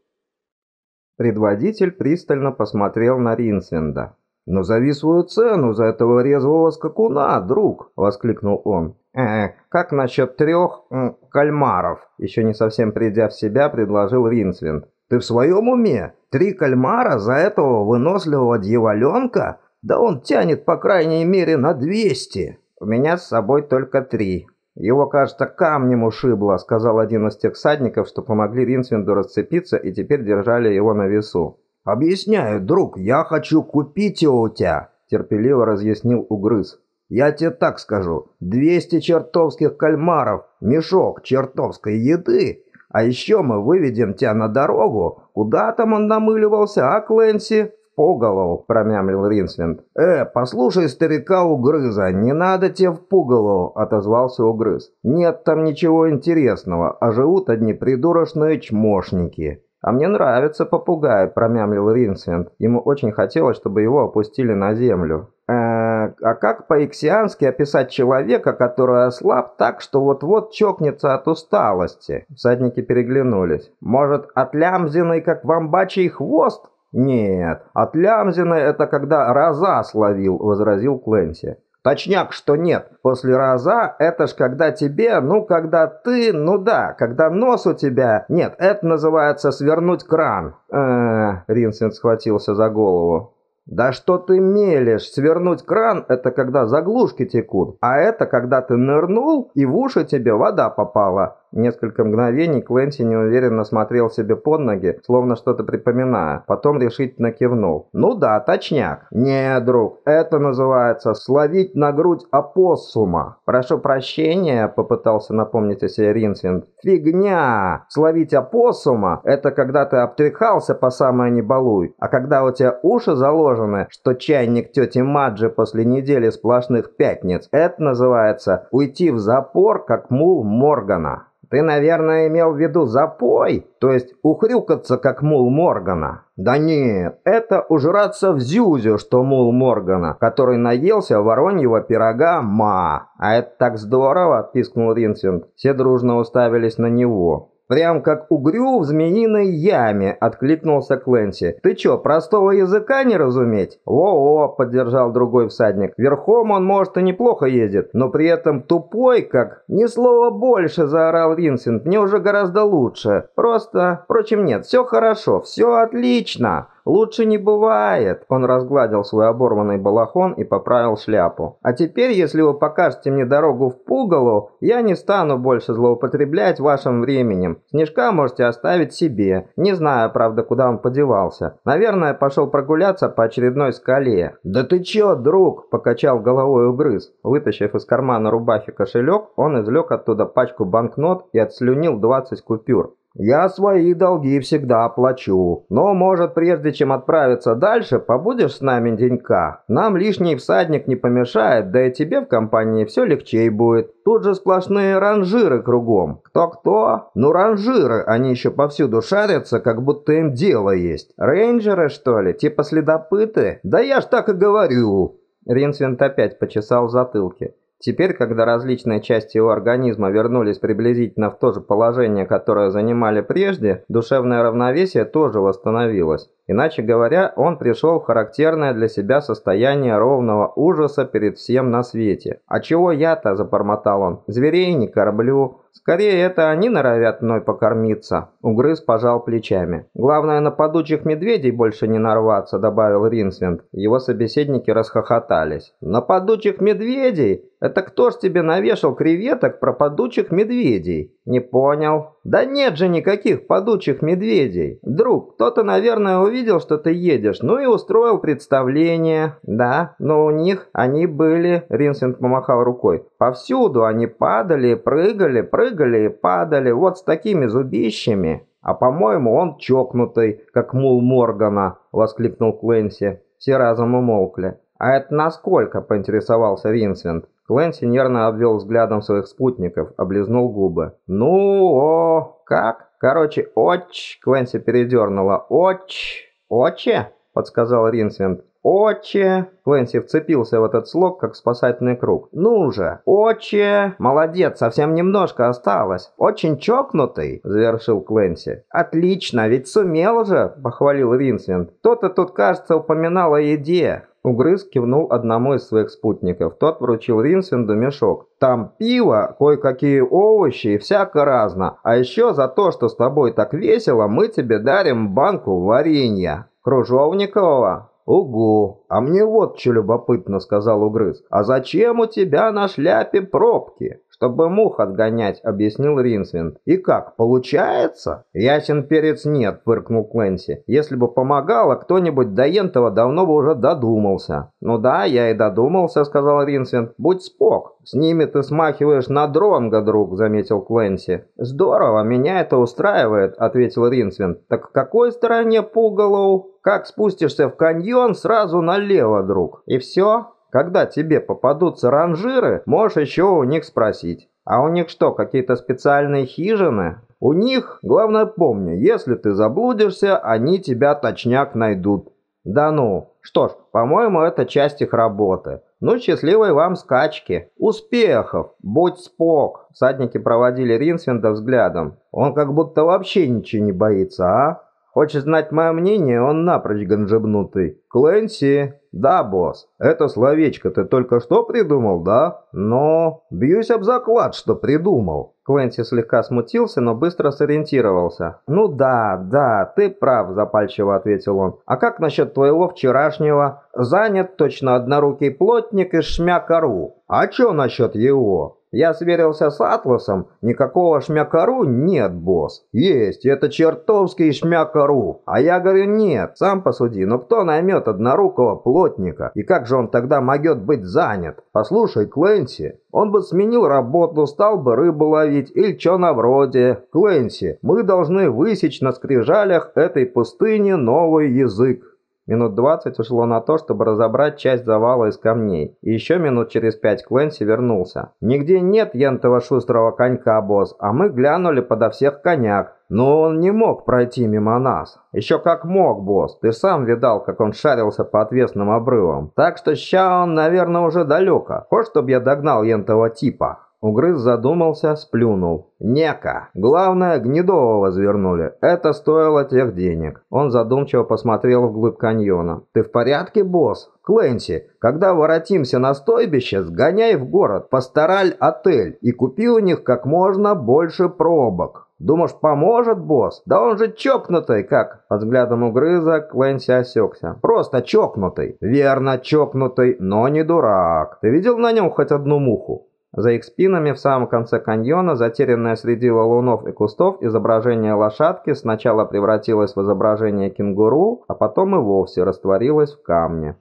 Предводитель пристально посмотрел на Ринсвинда. «Ну зови свою цену за этого резвого скакуна, друг!» – воскликнул он. «Э, как насчет трех м, кальмаров?» Еще не совсем придя в себя, предложил Ринсвинд. «Ты в своем уме? Три кальмара за этого выносливого дьяволенка? Да он тянет, по крайней мере, на 200. У меня с собой только три. Его, кажется, камнем ушибло, сказал один из тех всадников, что помогли Ринсвинду расцепиться и теперь держали его на весу. «Объясняю, друг, я хочу купить его у тебя», – терпеливо разъяснил Угрыз. «Я тебе так скажу, 200 чертовских кальмаров, мешок чертовской еды, а еще мы выведем тебя на дорогу. Куда там он намыливался, а, Клэнси? Пугалу», — промямлил Ринсвинд. «Э, послушай старика Угрыза, не надо тебе в пугалу», — отозвался Угрыз. «Нет там ничего интересного, а живут одни придурочные чмошники». «А мне нравится попугай», — промямлил Ринсвинд. Ему очень хотелось, чтобы его опустили на землю. «Э, а как по-иксиански описать человека, который ослаб так, что вот-вот чокнется от усталости?» Всадники переглянулись. «Может, отлямзенный, как вамбачий хвост?» «Нет, отлямзенное это когда раза словил», — возразил Кленси. «Точняк, что нет. После раза это ж когда тебе, ну, когда ты, ну да, когда нос у тебя... Нет, это называется свернуть кран». «Э-э-э», схватился за голову. «Да что ты мелешь? Свернуть кран – это когда заглушки текут, а это когда ты нырнул и в уши тебе вода попала. Несколько мгновений Кленси неуверенно смотрел себе под ноги, словно что-то припоминая. Потом решительно кивнул. «Ну да, точняк». «Не, друг, это называется словить на грудь опоссума». «Прошу прощения», — попытался напомнить о себе Ринсвинд. «Фигня! Словить опоссума — это когда ты обтряхался по самое не балуй, а когда у тебя уши заложены, что чайник тети Маджи после недели сплошных пятниц, это называется уйти в запор, как мул Моргана». Ты, наверное, имел в виду запой, то есть ухрюкаться, как мул Моргана. Да нет, это ужраться в зюзю, что мул Моргана, который наелся вороньего пирога ма. А это так здорово, пискнул Ринсвинд. Все дружно уставились на него. «Прям как угрю в змеиной яме», — откликнулся Кленси. «Ты чё, простого языка не разуметь?» «О-о», — поддержал другой всадник. «Верхом он, может, и неплохо ездит, но при этом тупой, как...» «Ни слова больше», — заорал Винсент. «Мне уже гораздо лучше. Просто... Впрочем, нет, все хорошо, все отлично». «Лучше не бывает!» Он разгладил свой оборванный балахон и поправил шляпу. «А теперь, если вы покажете мне дорогу в Пугалу, я не стану больше злоупотреблять вашим временем. Снежка можете оставить себе. Не знаю, правда, куда он подевался. Наверное, пошел прогуляться по очередной скале». «Да ты чё, друг?» – покачал головой угрыз. Вытащив из кармана рубахи кошелек, он извлек оттуда пачку банкнот и отслюнил 20 купюр. Я свои долги всегда оплачу. Но, может, прежде чем отправиться дальше, побудешь с нами денька? Нам лишний всадник не помешает, да и тебе в компании все легче будет. Тут же сплошные ранжиры кругом. Кто-кто? Ну, ранжиры, они еще повсюду шарятся, как будто им дело есть. Рейнджеры, что ли? Типа следопыты? Да я ж так и говорю. Ринсвинд опять почесал в. Теперь, когда различные части его организма вернулись приблизительно в то же положение, которое занимали прежде, душевное равновесие тоже восстановилось. Иначе говоря, он пришел в характерное для себя состояние ровного ужаса перед всем на свете. «А чего я-то?» – запормотал он. «Зверей не кормлю. Скорее, это они норовят мной покормиться». Угрыз пожал плечами. «Главное, на падучих медведей больше не нарваться», – добавил Ринсвинд. Его собеседники расхохотались. «На падучих медведей? Это кто ж тебе навешал креветок про падучих медведей?» «Не понял». «Да нет же никаких падучих медведей. Друг, кто-то, наверное, увидел, что ты едешь, ну и устроил представление». «Да, но у них они были...» Ринсент помахал рукой. «Повсюду они падали, прыгали, прыгали и падали, вот с такими зубищами». «А по-моему, он чокнутый, как мул Моргана», — воскликнул Кленси. Все разом умолкли. «А это насколько?» – поинтересовался Винсент. Кленси нервно обвел взглядом своих спутников, облизнул губы. «Ну, о, как? Короче, оч!» – Кленси передернула. «Оч! Оче?» – подсказал Ринсвинд. «Оче!» Кленси вцепился в этот слог, как спасательный круг. «Ну же! Оче!» «Молодец, совсем немножко осталось. Очень чокнутый!» – завершил Кленси. «Отлично, ведь сумел же!» – похвалил Ринсвинд. «Кто-то тут, кажется, упоминал о еде». Угрыз кивнул одному из своих спутников. Тот вручил Ринсвинду мешок. «Там пиво, кое-какие овощи и всяко разно. А еще за то, что с тобой так весело, мы тебе дарим банку варенья. Кружовникового». «Угу! А мне вот что любопытно», — сказал Угрыз. «А зачем у тебя на шляпе пробки?» «Чтобы мух отгонять», — объяснил Ринсвинд. «И как, получается?» «Ясен перец нет», — фыркнул Кленси. «Если бы помогало, кто-нибудь до Ентова давно бы уже додумался». «Ну да, я и додумался», — сказал Ринсвинд. «Будь спок. С ними ты смахиваешь на дронга, друг», — заметил Кленси. «Здорово, меня это устраивает», — ответил Ринсвинд. «Так к какой стороне Пугалоу?» «Как спустишься в каньон, сразу налево, друг. И все?» Когда тебе попадутся ранжиры, можешь еще у них спросить. А у них что, какие-то специальные хижины? У них, главное помни, если ты заблудишься, они тебя точняк найдут. Да ну, что ж, по-моему, это часть их работы. Ну, счастливой вам скачки. Успехов! Будь спок! Всадники проводили Ринсвинда взглядом. Он как будто вообще ничего не боится, а? Хочешь знать мое мнение, он напрочь ганжебнутый. Клэнси, «Да, босс, это словечко ты только что придумал, да? Но... Бьюсь об заклад, что придумал». Квенси слегка смутился, но быстро сориентировался. «Ну да, да, ты прав», – запальчиво ответил он. «А как насчет твоего вчерашнего? Занят точно однорукий плотник из Шмякару. А чё насчет его?» Я сверился с Атласом, никакого шмякару нет, босс. Есть, это чертовский шмякару. А я говорю, нет, сам посуди, но кто наймет однорукого плотника? И как же он тогда могет быть занят? Послушай, Кленси, он бы сменил работу, стал бы рыбу ловить или что на вроде. Кленси, мы должны высечь на скрижалях этой пустыни новый язык. Минут двадцать ушло на то, чтобы разобрать часть завала из камней. И еще минут через пять Кленси вернулся. «Нигде нет ентого шустрого конька, босс, а мы глянули подо всех коняк. Но он не мог пройти мимо нас. Еще как мог, босс. Ты сам видал, как он шарился по отвесным обрывам. Так что ща он, наверное, уже далеко. Хочешь, чтобы я догнал ентого типа?» Угрыз задумался, сплюнул. «Нека. Главное, Гнедова возвернули. Это стоило тех денег». Он задумчиво посмотрел вглубь каньона. «Ты в порядке, босс?» «Кленси, когда воротимся на стойбище, сгоняй в город, постараль-отель и купи у них как можно больше пробок». «Думаешь, поможет, босс? Да он же чокнутый, как...» Под взглядом угрыза Кленси осекся. «Просто чокнутый». «Верно, чокнутый, но не дурак. Ты видел на нем хоть одну муху?» За их спинами в самом конце каньона, затерянное среди валунов и кустов, изображение лошадки сначала превратилось в изображение кенгуру, а потом и вовсе растворилось в камне.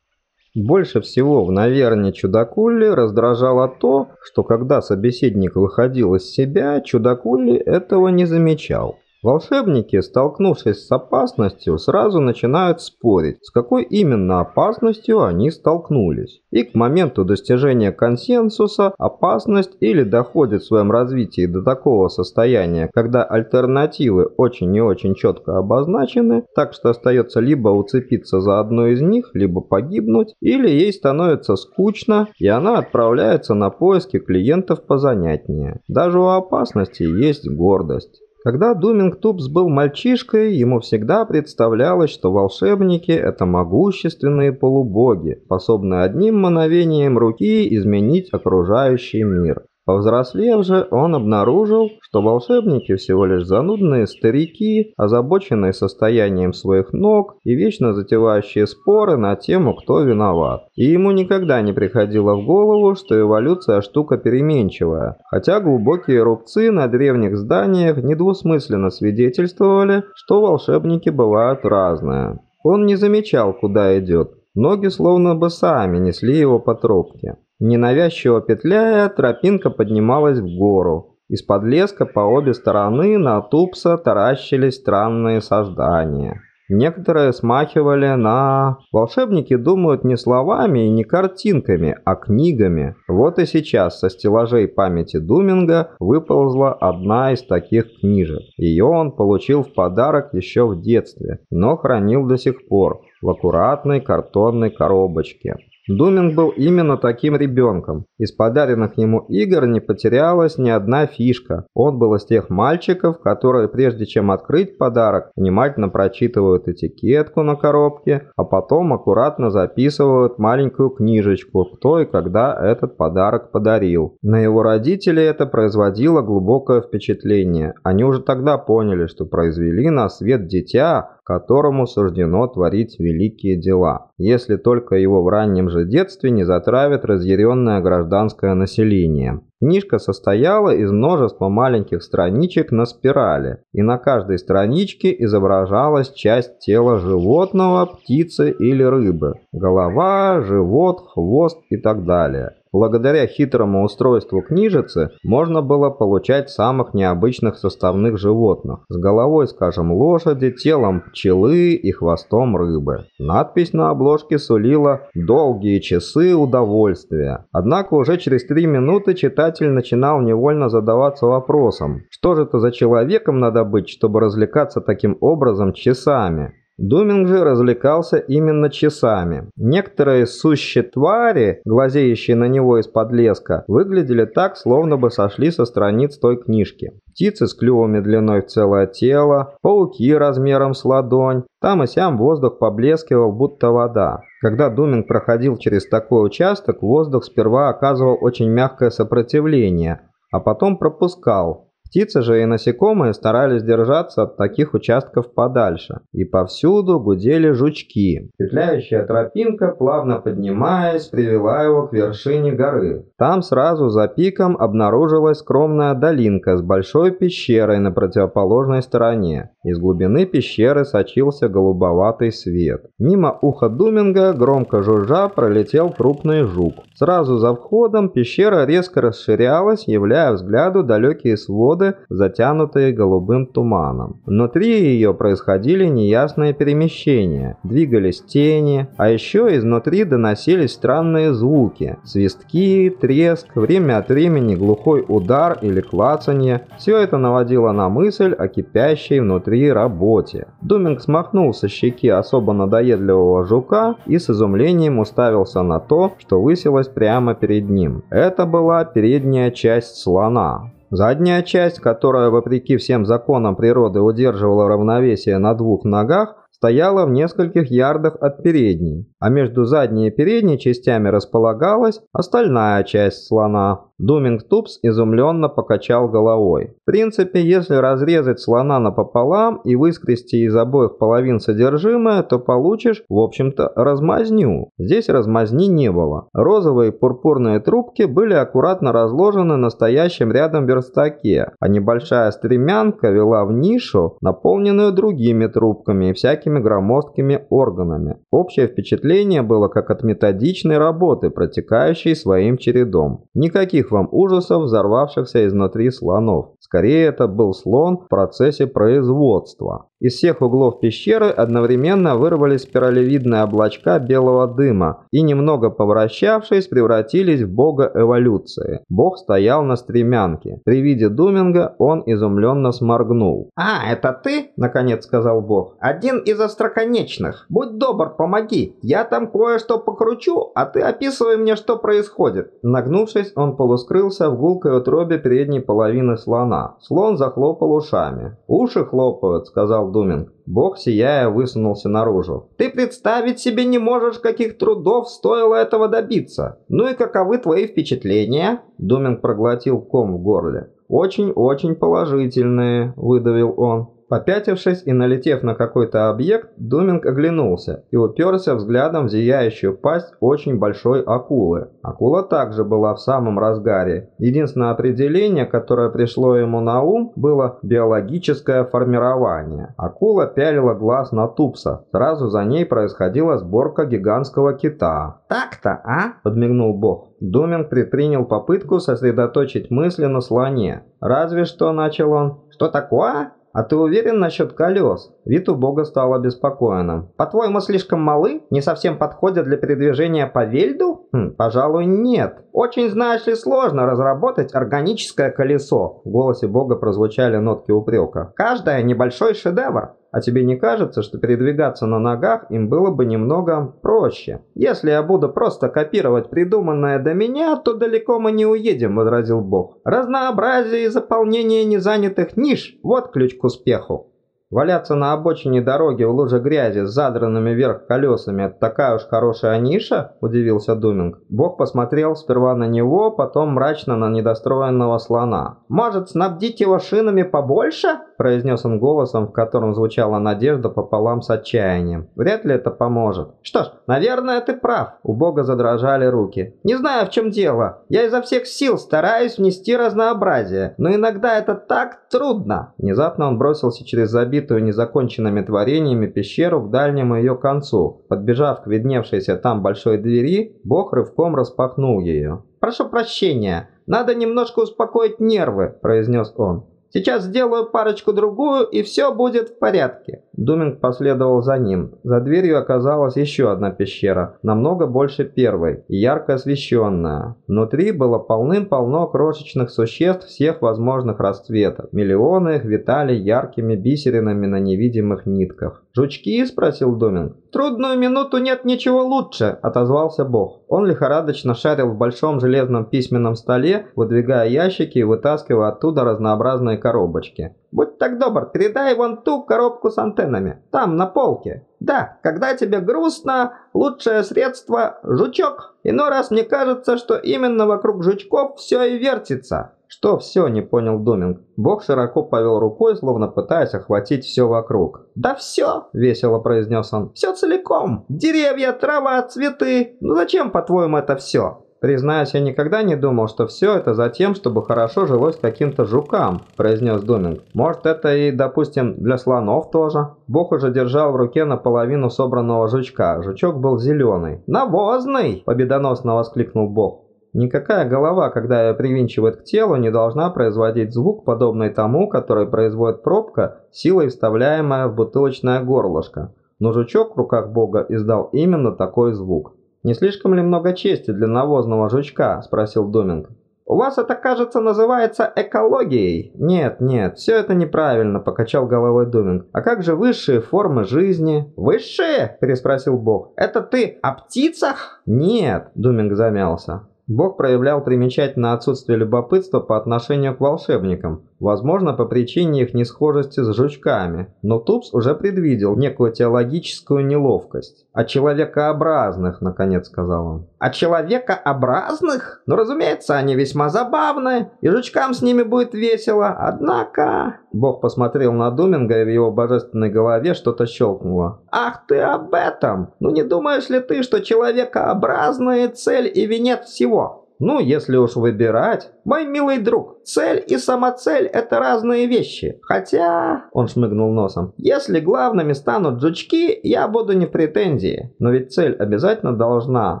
Больше всего в наверне чудакули раздражало то, что когда собеседник выходил из себя, чудакули этого не замечал. Волшебники, столкнувшись с опасностью, сразу начинают спорить, с какой именно опасностью они столкнулись. И к моменту достижения консенсуса опасность или доходит в своем развитии до такого состояния, когда альтернативы очень и очень четко обозначены, так что остается либо уцепиться за одну из них, либо погибнуть, или ей становится скучно, и она отправляется на поиски клиентов позанятнее. Даже у опасности есть гордость. Когда Думинг Тупс был мальчишкой, ему всегда представлялось, что волшебники – это могущественные полубоги, способные одним мановением руки изменить окружающий мир. Повзрослев же, он обнаружил, что волшебники всего лишь занудные старики, озабоченные состоянием своих ног и вечно затевающие споры на тему, кто виноват. И ему никогда не приходило в голову, что эволюция штука переменчивая, хотя глубокие рубцы на древних зданиях недвусмысленно свидетельствовали, что волшебники бывают разные. Он не замечал, куда идет. Ноги словно бы сами несли его по тропке. Ненавязчиво петляя, тропинка поднималась в гору. Из-под леска по обе стороны на Тупса таращились странные создания. Некоторые смахивали на... Волшебники думают не словами и не картинками, а книгами. Вот и сейчас со стеллажей памяти Думинга выползла одна из таких книжек. Ее он получил в подарок еще в детстве, но хранил до сих пор в аккуратной картонной коробочке. Думинг был именно таким ребенком. Из подаренных ему игр не потерялась ни одна фишка. Он был из тех мальчиков, которые прежде чем открыть подарок, внимательно прочитывают этикетку на коробке, а потом аккуратно записывают маленькую книжечку, кто и когда этот подарок подарил. На его родителей это производило глубокое впечатление. Они уже тогда поняли, что произвели на свет дитя, которому суждено творить великие дела, если только его в раннем же детстве не затравит разъяренное гражданское население. Книжка состояла из множества маленьких страничек на спирали, и на каждой страничке изображалась часть тела животного, птицы или рыбы. Голова, живот, хвост и так далее. Благодаря хитрому устройству книжицы можно было получать самых необычных составных животных. С головой, скажем, лошади, телом пчелы и хвостом рыбы. Надпись на обложке сулила «Долгие часы удовольствия». Однако уже через три минуты читатель начинал невольно задаваться вопросом, что же это за человеком надо быть, чтобы развлекаться таким образом часами? Думинг же развлекался именно часами. Некоторые сущие твари, глазеющие на него из-под леска, выглядели так, словно бы сошли со страниц той книжки. Птицы с клювами длиной в целое тело, пауки размером с ладонь. Там и сям воздух поблескивал, будто вода. Когда Думинг проходил через такой участок, воздух сперва оказывал очень мягкое сопротивление, а потом пропускал, Птицы же и насекомые старались держаться от таких участков подальше, и повсюду гудели жучки. Петляющая тропинка, плавно поднимаясь, привела его к вершине горы. Там сразу за пиком обнаружилась скромная долинка с большой пещерой на противоположной стороне. Из глубины пещеры сочился голубоватый свет. Мимо уха Думинга, громко жужжа, пролетел крупный жук. Сразу за входом пещера резко расширялась, являя взгляду далекие своды своды, затянутые голубым туманом. Внутри ее происходили неясные перемещения, двигались тени, а еще изнутри доносились странные звуки, свистки, треск, время от времени глухой удар или клацанье. Все это наводило на мысль о кипящей внутри работе. Думинг смахнул со щеки особо надоедливого жука и с изумлением уставился на то, что высилось прямо перед ним. Это была передняя часть слона. Задняя часть, которая вопреки всем законам природы удерживала равновесие на двух ногах, стояла в нескольких ярдах от передней, а между задней и передней частями располагалась остальная часть слона. Думинг Тупс изумленно покачал головой. В принципе, если разрезать слона напополам и выскрести из обоих половин содержимое, то получишь, в общем-то, размазню. Здесь размазни не было. Розовые и пурпурные трубки были аккуратно разложены на стоящем рядом верстаке, а небольшая стремянка вела в нишу, наполненную другими трубками и всякими громоздкими органами. Общее впечатление было как от методичной работы, протекающей своим чередом. Никаких никаких вам ужасов, взорвавшихся изнутри слонов. Скорее, это был слон в процессе производства. Из всех углов пещеры одновременно вырвались спиралевидные облачка белого дыма и, немного повращавшись, превратились в бога эволюции. Бог стоял на стремянке. При виде Думинга он изумленно сморгнул. «А, это ты?» – наконец сказал бог. «Один из остроконечных. Будь добр, помоги. Я там кое-что покручу, а ты описывай мне, что происходит». Нагнувшись, он полускрылся в гулкой утробе передней половины слона. Слон захлопал ушами. «Уши хлопают», — сказал Думинг. Бог, сияя, высунулся наружу. «Ты представить себе не можешь, каких трудов стоило этого добиться. Ну и каковы твои впечатления?» Думинг проглотил ком в горле. «Очень-очень положительные», — выдавил он. Попятившись и налетев на какой-то объект, Думинг оглянулся и уперся взглядом в зияющую пасть очень большой акулы. Акула также была в самом разгаре. Единственное определение, которое пришло ему на ум, было биологическое формирование. Акула пялила глаз на Тупса. Сразу за ней происходила сборка гигантского кита. «Так-то, а?» – подмигнул Бог. Думинг предпринял попытку сосредоточить мысли на слоне. «Разве что», – начал он. «Что такое?» «А ты уверен насчет колес?» Вид у бога стал обеспокоенным. «По-твоему, слишком малы? Не совсем подходят для передвижения по вельду?» хм, «Пожалуй, нет. Очень, знаешь ли, сложно разработать органическое колесо». В голосе бога прозвучали нотки упрека. «Каждое небольшой шедевр. А тебе не кажется, что передвигаться на ногах им было бы немного проще? Если я буду просто копировать придуманное до меня, то далеко мы не уедем, возразил Бог. Разнообразие и заполнение незанятых ниш – вот ключ к успеху. Валяться на обочине дороги в луже грязи с задранными вверх колесами – такая уж хорошая ниша? – удивился Думинг. Бог посмотрел сперва на него, потом мрачно на недостроенного слона. «Может, снабдить его шинами побольше?» – произнес он голосом, в котором звучала надежда пополам с отчаянием. «Вряд ли это поможет». «Что ж, наверное, ты прав». У Бога задрожали руки. «Не знаю, в чем дело. Я изо всех сил стараюсь внести разнообразие, но иногда это так трудно». Внезапно он бросился через забитую незаконченными творениями пещеру к дальнему ее концу. Подбежав к видневшейся там большой двери, Бог рывком распахнул ее. «Прошу прощения, надо немножко успокоить нервы», – произнес он. Сейчас сделаю парочку-другую, и все будет в порядке». Думинг последовал за ним. За дверью оказалась еще одна пещера, намного больше первой, и ярко освещенная. Внутри было полным-полно крошечных существ всех возможных расцветов. Миллионы их витали яркими бисеринами на невидимых нитках. «Жучки?» – спросил Думинг. трудную минуту нет ничего лучше», – отозвался Бог. Он лихорадочно шарил в большом железном письменном столе, выдвигая ящики и вытаскивая оттуда разнообразные коробочки. «Будь так добр, передай вон ту коробку с антеннами. Там, на полке. Да, когда тебе грустно, лучшее средство – жучок. Иной раз мне кажется, что именно вокруг жучков все и вертится». «Что все?» – не понял Думинг. Бог широко повел рукой, словно пытаясь охватить все вокруг. «Да все!» – весело произнес он. «Все целиком! Деревья, трава, цветы! Ну зачем, по-твоему, это все?» «Признаюсь, я никогда не думал, что все это за тем, чтобы хорошо жилось каким-то жукам», – произнес Думинг. «Может, это и, допустим, для слонов тоже?» Бог уже держал в руке наполовину собранного жучка. Жучок был зеленый. «Навозный!» – победоносно воскликнул Бог. Никакая голова, когда ее привинчивают к телу, не должна производить звук, подобный тому, который производит пробка, силой вставляемая в бутылочное горлышко. Но жучок в руках Бога издал именно такой звук. «Не слишком ли много чести для навозного жучка?» – спросил Доминг. «У вас это, кажется, называется экологией». «Нет, нет, все это неправильно», – покачал головой Доминг. «А как же высшие формы жизни?» «Высшие?» – переспросил Бог. «Это ты о птицах?» «Нет», – Думинг замялся. Бог проявлял примечательное отсутствие любопытства по отношению к волшебникам, возможно, по причине их несхожести с жучками, но Тупс уже предвидел некую теологическую неловкость. «О человекообразных», — наконец сказал он. «О человекообразных? Ну, разумеется, они весьма забавны, и жучкам с ними будет весело, однако...» Бог посмотрел на Думинга, и в его божественной голове что-то щелкнуло. «Ах ты об этом! Ну не думаешь ли ты, что человекообразные цель и венец всего?» Ну, если уж выбирать... Мой милый друг, цель и самоцель – это разные вещи. Хотя... Он шмыгнул носом. Если главными станут жучки, я буду не в претензии. Но ведь цель обязательно должна.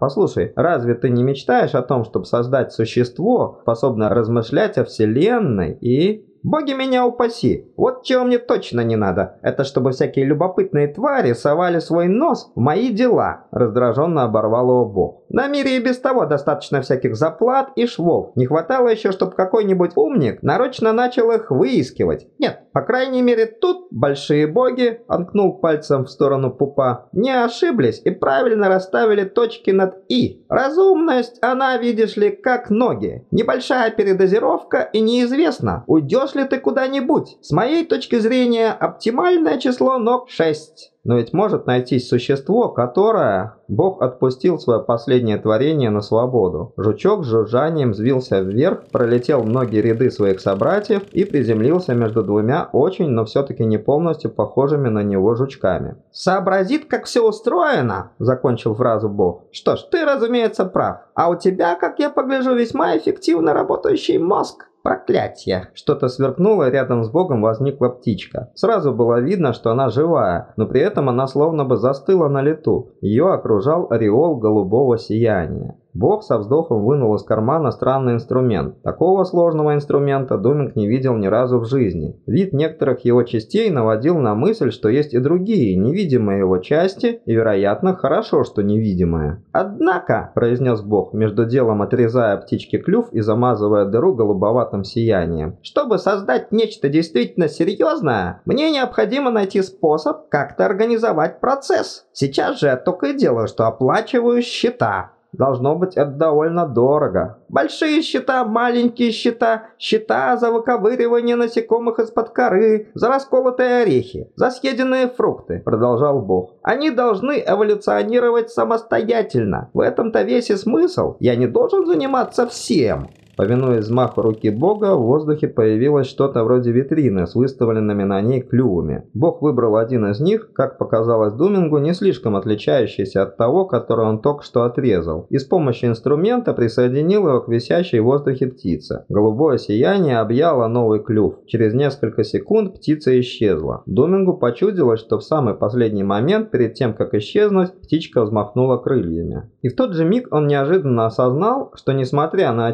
Послушай, разве ты не мечтаешь о том, чтобы создать существо, способное размышлять о Вселенной и Боги меня упаси, вот чего мне точно не надо. Это чтобы всякие любопытные твари совали свой нос в мои дела. Раздраженно оборвал его бог. На мире и без того достаточно всяких заплат и швов. Не хватало еще, чтобы какой-нибудь умник нарочно начал их выискивать. Нет, по крайней мере тут большие боги, он кнул пальцем в сторону пупа, не ошиблись и правильно расставили точки над «и». Разумность, она, видишь ли, как ноги. Небольшая передозировка и неизвестно, уйдешь ли ты куда-нибудь? С моей точки зрения, оптимальное число ног 6. Но ведь может найтись существо, которое... Бог отпустил свое последнее творение на свободу. Жучок с жужжанием взвился вверх, пролетел многие ряды своих собратьев и приземлился между двумя очень, но все-таки не полностью похожими на него жучками. «Сообразит, как все устроено!» – закончил фразу Бог. «Что ж, ты, разумеется, прав. А у тебя, как я погляжу, весьма эффективно работающий мозг. Проклятье! Что-то сверкнуло, рядом с богом возникла птичка. Сразу было видно, что она живая, но при этом она словно бы застыла на лету. Ее окружал ореол голубого сияния. Бог со вздохом вынул из кармана странный инструмент. Такого сложного инструмента Думинг не видел ни разу в жизни. Вид некоторых его частей наводил на мысль, что есть и другие, невидимые его части, и, вероятно, хорошо, что невидимые. «Однако», – произнес Бог, между делом отрезая птичке клюв и замазывая дыру голубоватым сиянием, «чтобы создать нечто действительно серьезное, мне необходимо найти способ как-то организовать процесс. Сейчас же я только и делаю, что оплачиваю счета». Должно быть, это довольно дорого. Большие счета, маленькие счета, счета за выковыривание насекомых из-под коры, за расколотые орехи, за съеденные фрукты, продолжал Бог. Они должны эволюционировать самостоятельно. В этом-то весь и смысл. Я не должен заниматься всем. Повинуясь взмаху руки бога, в воздухе появилось что-то вроде витрины с выставленными на ней клювами. Бог выбрал один из них, как показалось Думингу, не слишком отличающийся от того, который он только что отрезал, и с помощью инструмента присоединил его к висящей в воздухе птице. Голубое сияние объяло новый клюв. Через несколько секунд птица исчезла. Думингу почудилось, что в самый последний момент, перед тем как исчезнуть, птичка взмахнула крыльями. И в тот же миг он неожиданно осознал, что несмотря на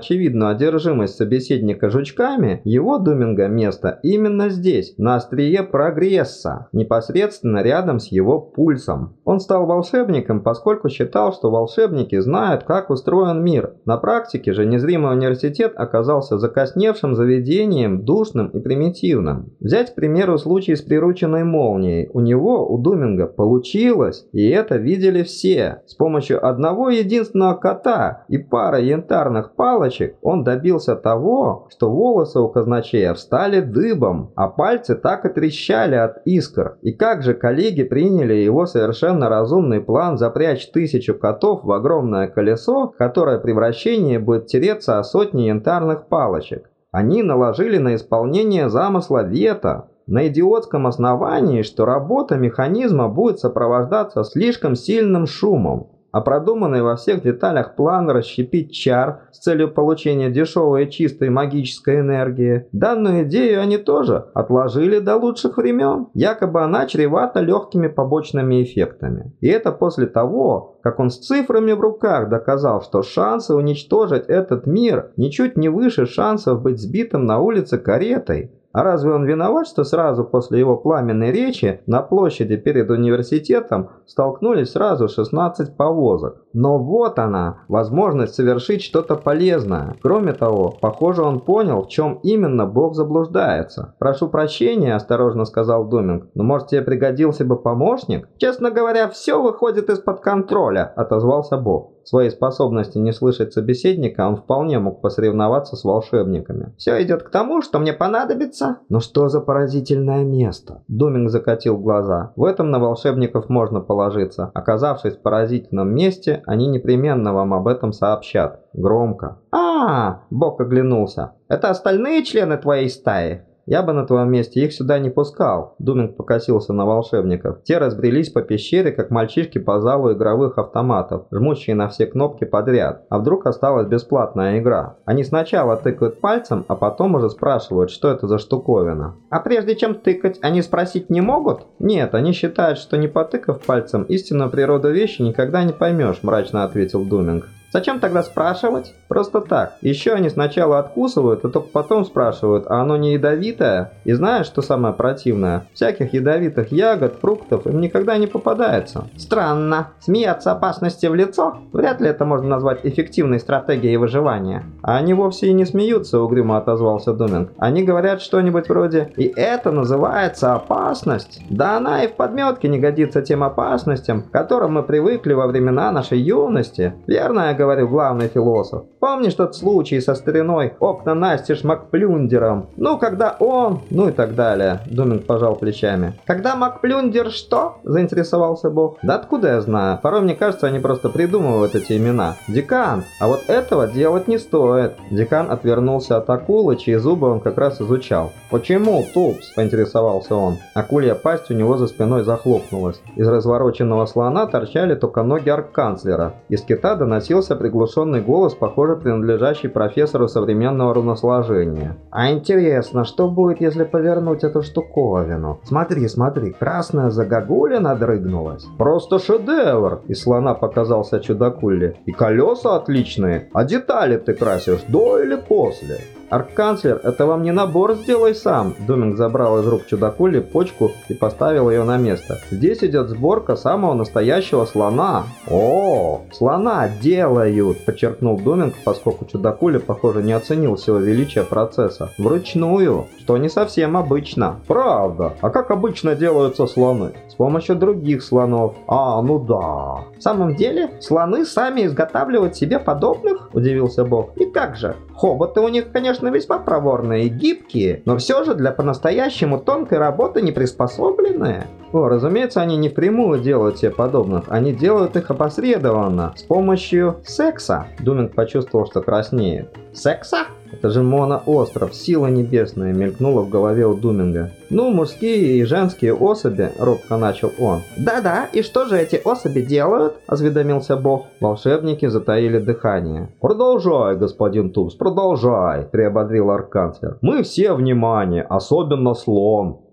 очевидную одержимость собеседника жучками, его Думинга место именно здесь, на острие прогресса, непосредственно рядом с его пульсом. Он стал волшебником, поскольку считал, что волшебники знают, как устроен мир. На практике же незримый университет оказался закосневшим заведением, душным и примитивным. Взять, к примеру, случай с прирученной молнией. У него, у Думинга, получилось, и это видели все. С помощью одного единственного кота и пары янтарных палочек он добился того, что волосы у казначея встали дыбом, а пальцы так и трещали от искр. И как же коллеги приняли его совершенно разумный план запрячь тысячу котов в огромное колесо, которое при вращении будет тереться о сотни янтарных палочек. Они наложили на исполнение замысла вето, на идиотском основании, что работа механизма будет сопровождаться слишком сильным шумом а продуманный во всех деталях план расщепить чар с целью получения дешевой и чистой магической энергии. Данную идею они тоже отложили до лучших времен. Якобы она чревата легкими побочными эффектами. И это после того, как он с цифрами в руках доказал, что шансы уничтожить этот мир ничуть не выше шансов быть сбитым на улице каретой. А разве он виноват, что сразу после его пламенной речи на площади перед университетом столкнулись сразу 16 повозок? Но вот она, возможность совершить что-то полезное. Кроме того, похоже он понял, в чем именно Бог заблуждается. «Прошу прощения», – осторожно сказал Думинг, – «но может тебе пригодился бы помощник?» «Честно говоря, все выходит из-под контроля», – отозвался Бог своей способности не слышать собеседника, он вполне мог посоревноваться с волшебниками. «Все идет к тому, что мне понадобится». «Ну что за поразительное место?» Думинг закатил глаза. В этом на волшебников можно положиться. Оказавшись в поразительном месте, они непременно вам об этом сообщат. Громко. а, -а, -а Бог оглянулся. «Это остальные члены твоей стаи?» Я бы на твоем месте их сюда не пускал. Думинг покосился на волшебников. Те разбрелись по пещере, как мальчишки по залу игровых автоматов, жмущие на все кнопки подряд. А вдруг осталась бесплатная игра? Они сначала тыкают пальцем, а потом уже спрашивают, что это за штуковина. А прежде чем тыкать, они спросить не могут? Нет, они считают, что не потыкав пальцем, истинную природу вещи никогда не поймешь, мрачно ответил Думинг. Зачем тогда спрашивать? Просто так. Еще они сначала откусывают, а только потом спрашивают, а оно не ядовитое? И знаешь, что самое противное? Всяких ядовитых ягод, фруктов им никогда не попадается. Странно. Смеяться опасности в лицо? Вряд ли это можно назвать эффективной стратегией выживания. А они вовсе и не смеются, угрюмо отозвался Думинг. Они говорят что-нибудь вроде «И это называется опасность». Да она и в подметке не годится тем опасностям, к которым мы привыкли во времена нашей юности. Верно говорю, главный философ. Помнишь тот случай со стариной окна настежь Макплюндером? Ну, когда он... Ну и так далее. Думинг пожал плечами. Когда Макплюндер что? Заинтересовался Бог. Да откуда я знаю? Порой мне кажется, они просто придумывают эти имена. Декан. А вот этого делать не стоит. Декан отвернулся от акулы, чьи зубы он как раз изучал. «Почему, Тупс?» – поинтересовался он. Акулья пасть у него за спиной захлопнулась. Из развороченного слона торчали только ноги арканцлера. Из кита доносился приглушенный голос, похоже, принадлежащий профессору современного руносложения. «А интересно, что будет, если повернуть эту штуковину? Смотри, смотри, красная загогулина дрыгнулась. Просто шедевр!» Из слона показался чудакулли. «И колеса отличные, а детали ты красишь до или после?» «Арканцлер, это вам не набор «сделай сам». Думинг забрал из рук чудакули почку и поставил ее на место. «Здесь идет сборка самого настоящего слона». «О, слона делают!» – подчеркнул Думинг, поскольку чудакули, похоже, не оценил всего величия процесса. «Вручную, что не совсем обычно». «Правда? А как обычно делаются слоны?» «С помощью других слонов». «А, ну да». «В самом деле, слоны сами изготавливают себе подобных?» – удивился Бог. «И как же? Хоботы у них, конечно, весьма проворные и гибкие, но все же для по-настоящему тонкой работы не приспособленные. О, разумеется, они не впрямую делают себе подобных, они делают их опосредованно, с помощью секса. Думинг почувствовал, что краснеет. Секса? Это же моноостров, сила небесная, мелькнула в голове у Думинга. Ну, мужские и женские особи, робко начал он. Да-да, и что же эти особи делают? Осведомился Бог. Волшебники затаили дыхание. Продолжай, господин Тупс, продолжай, приободрил арканцлер. Мы все внимание, особенно слон.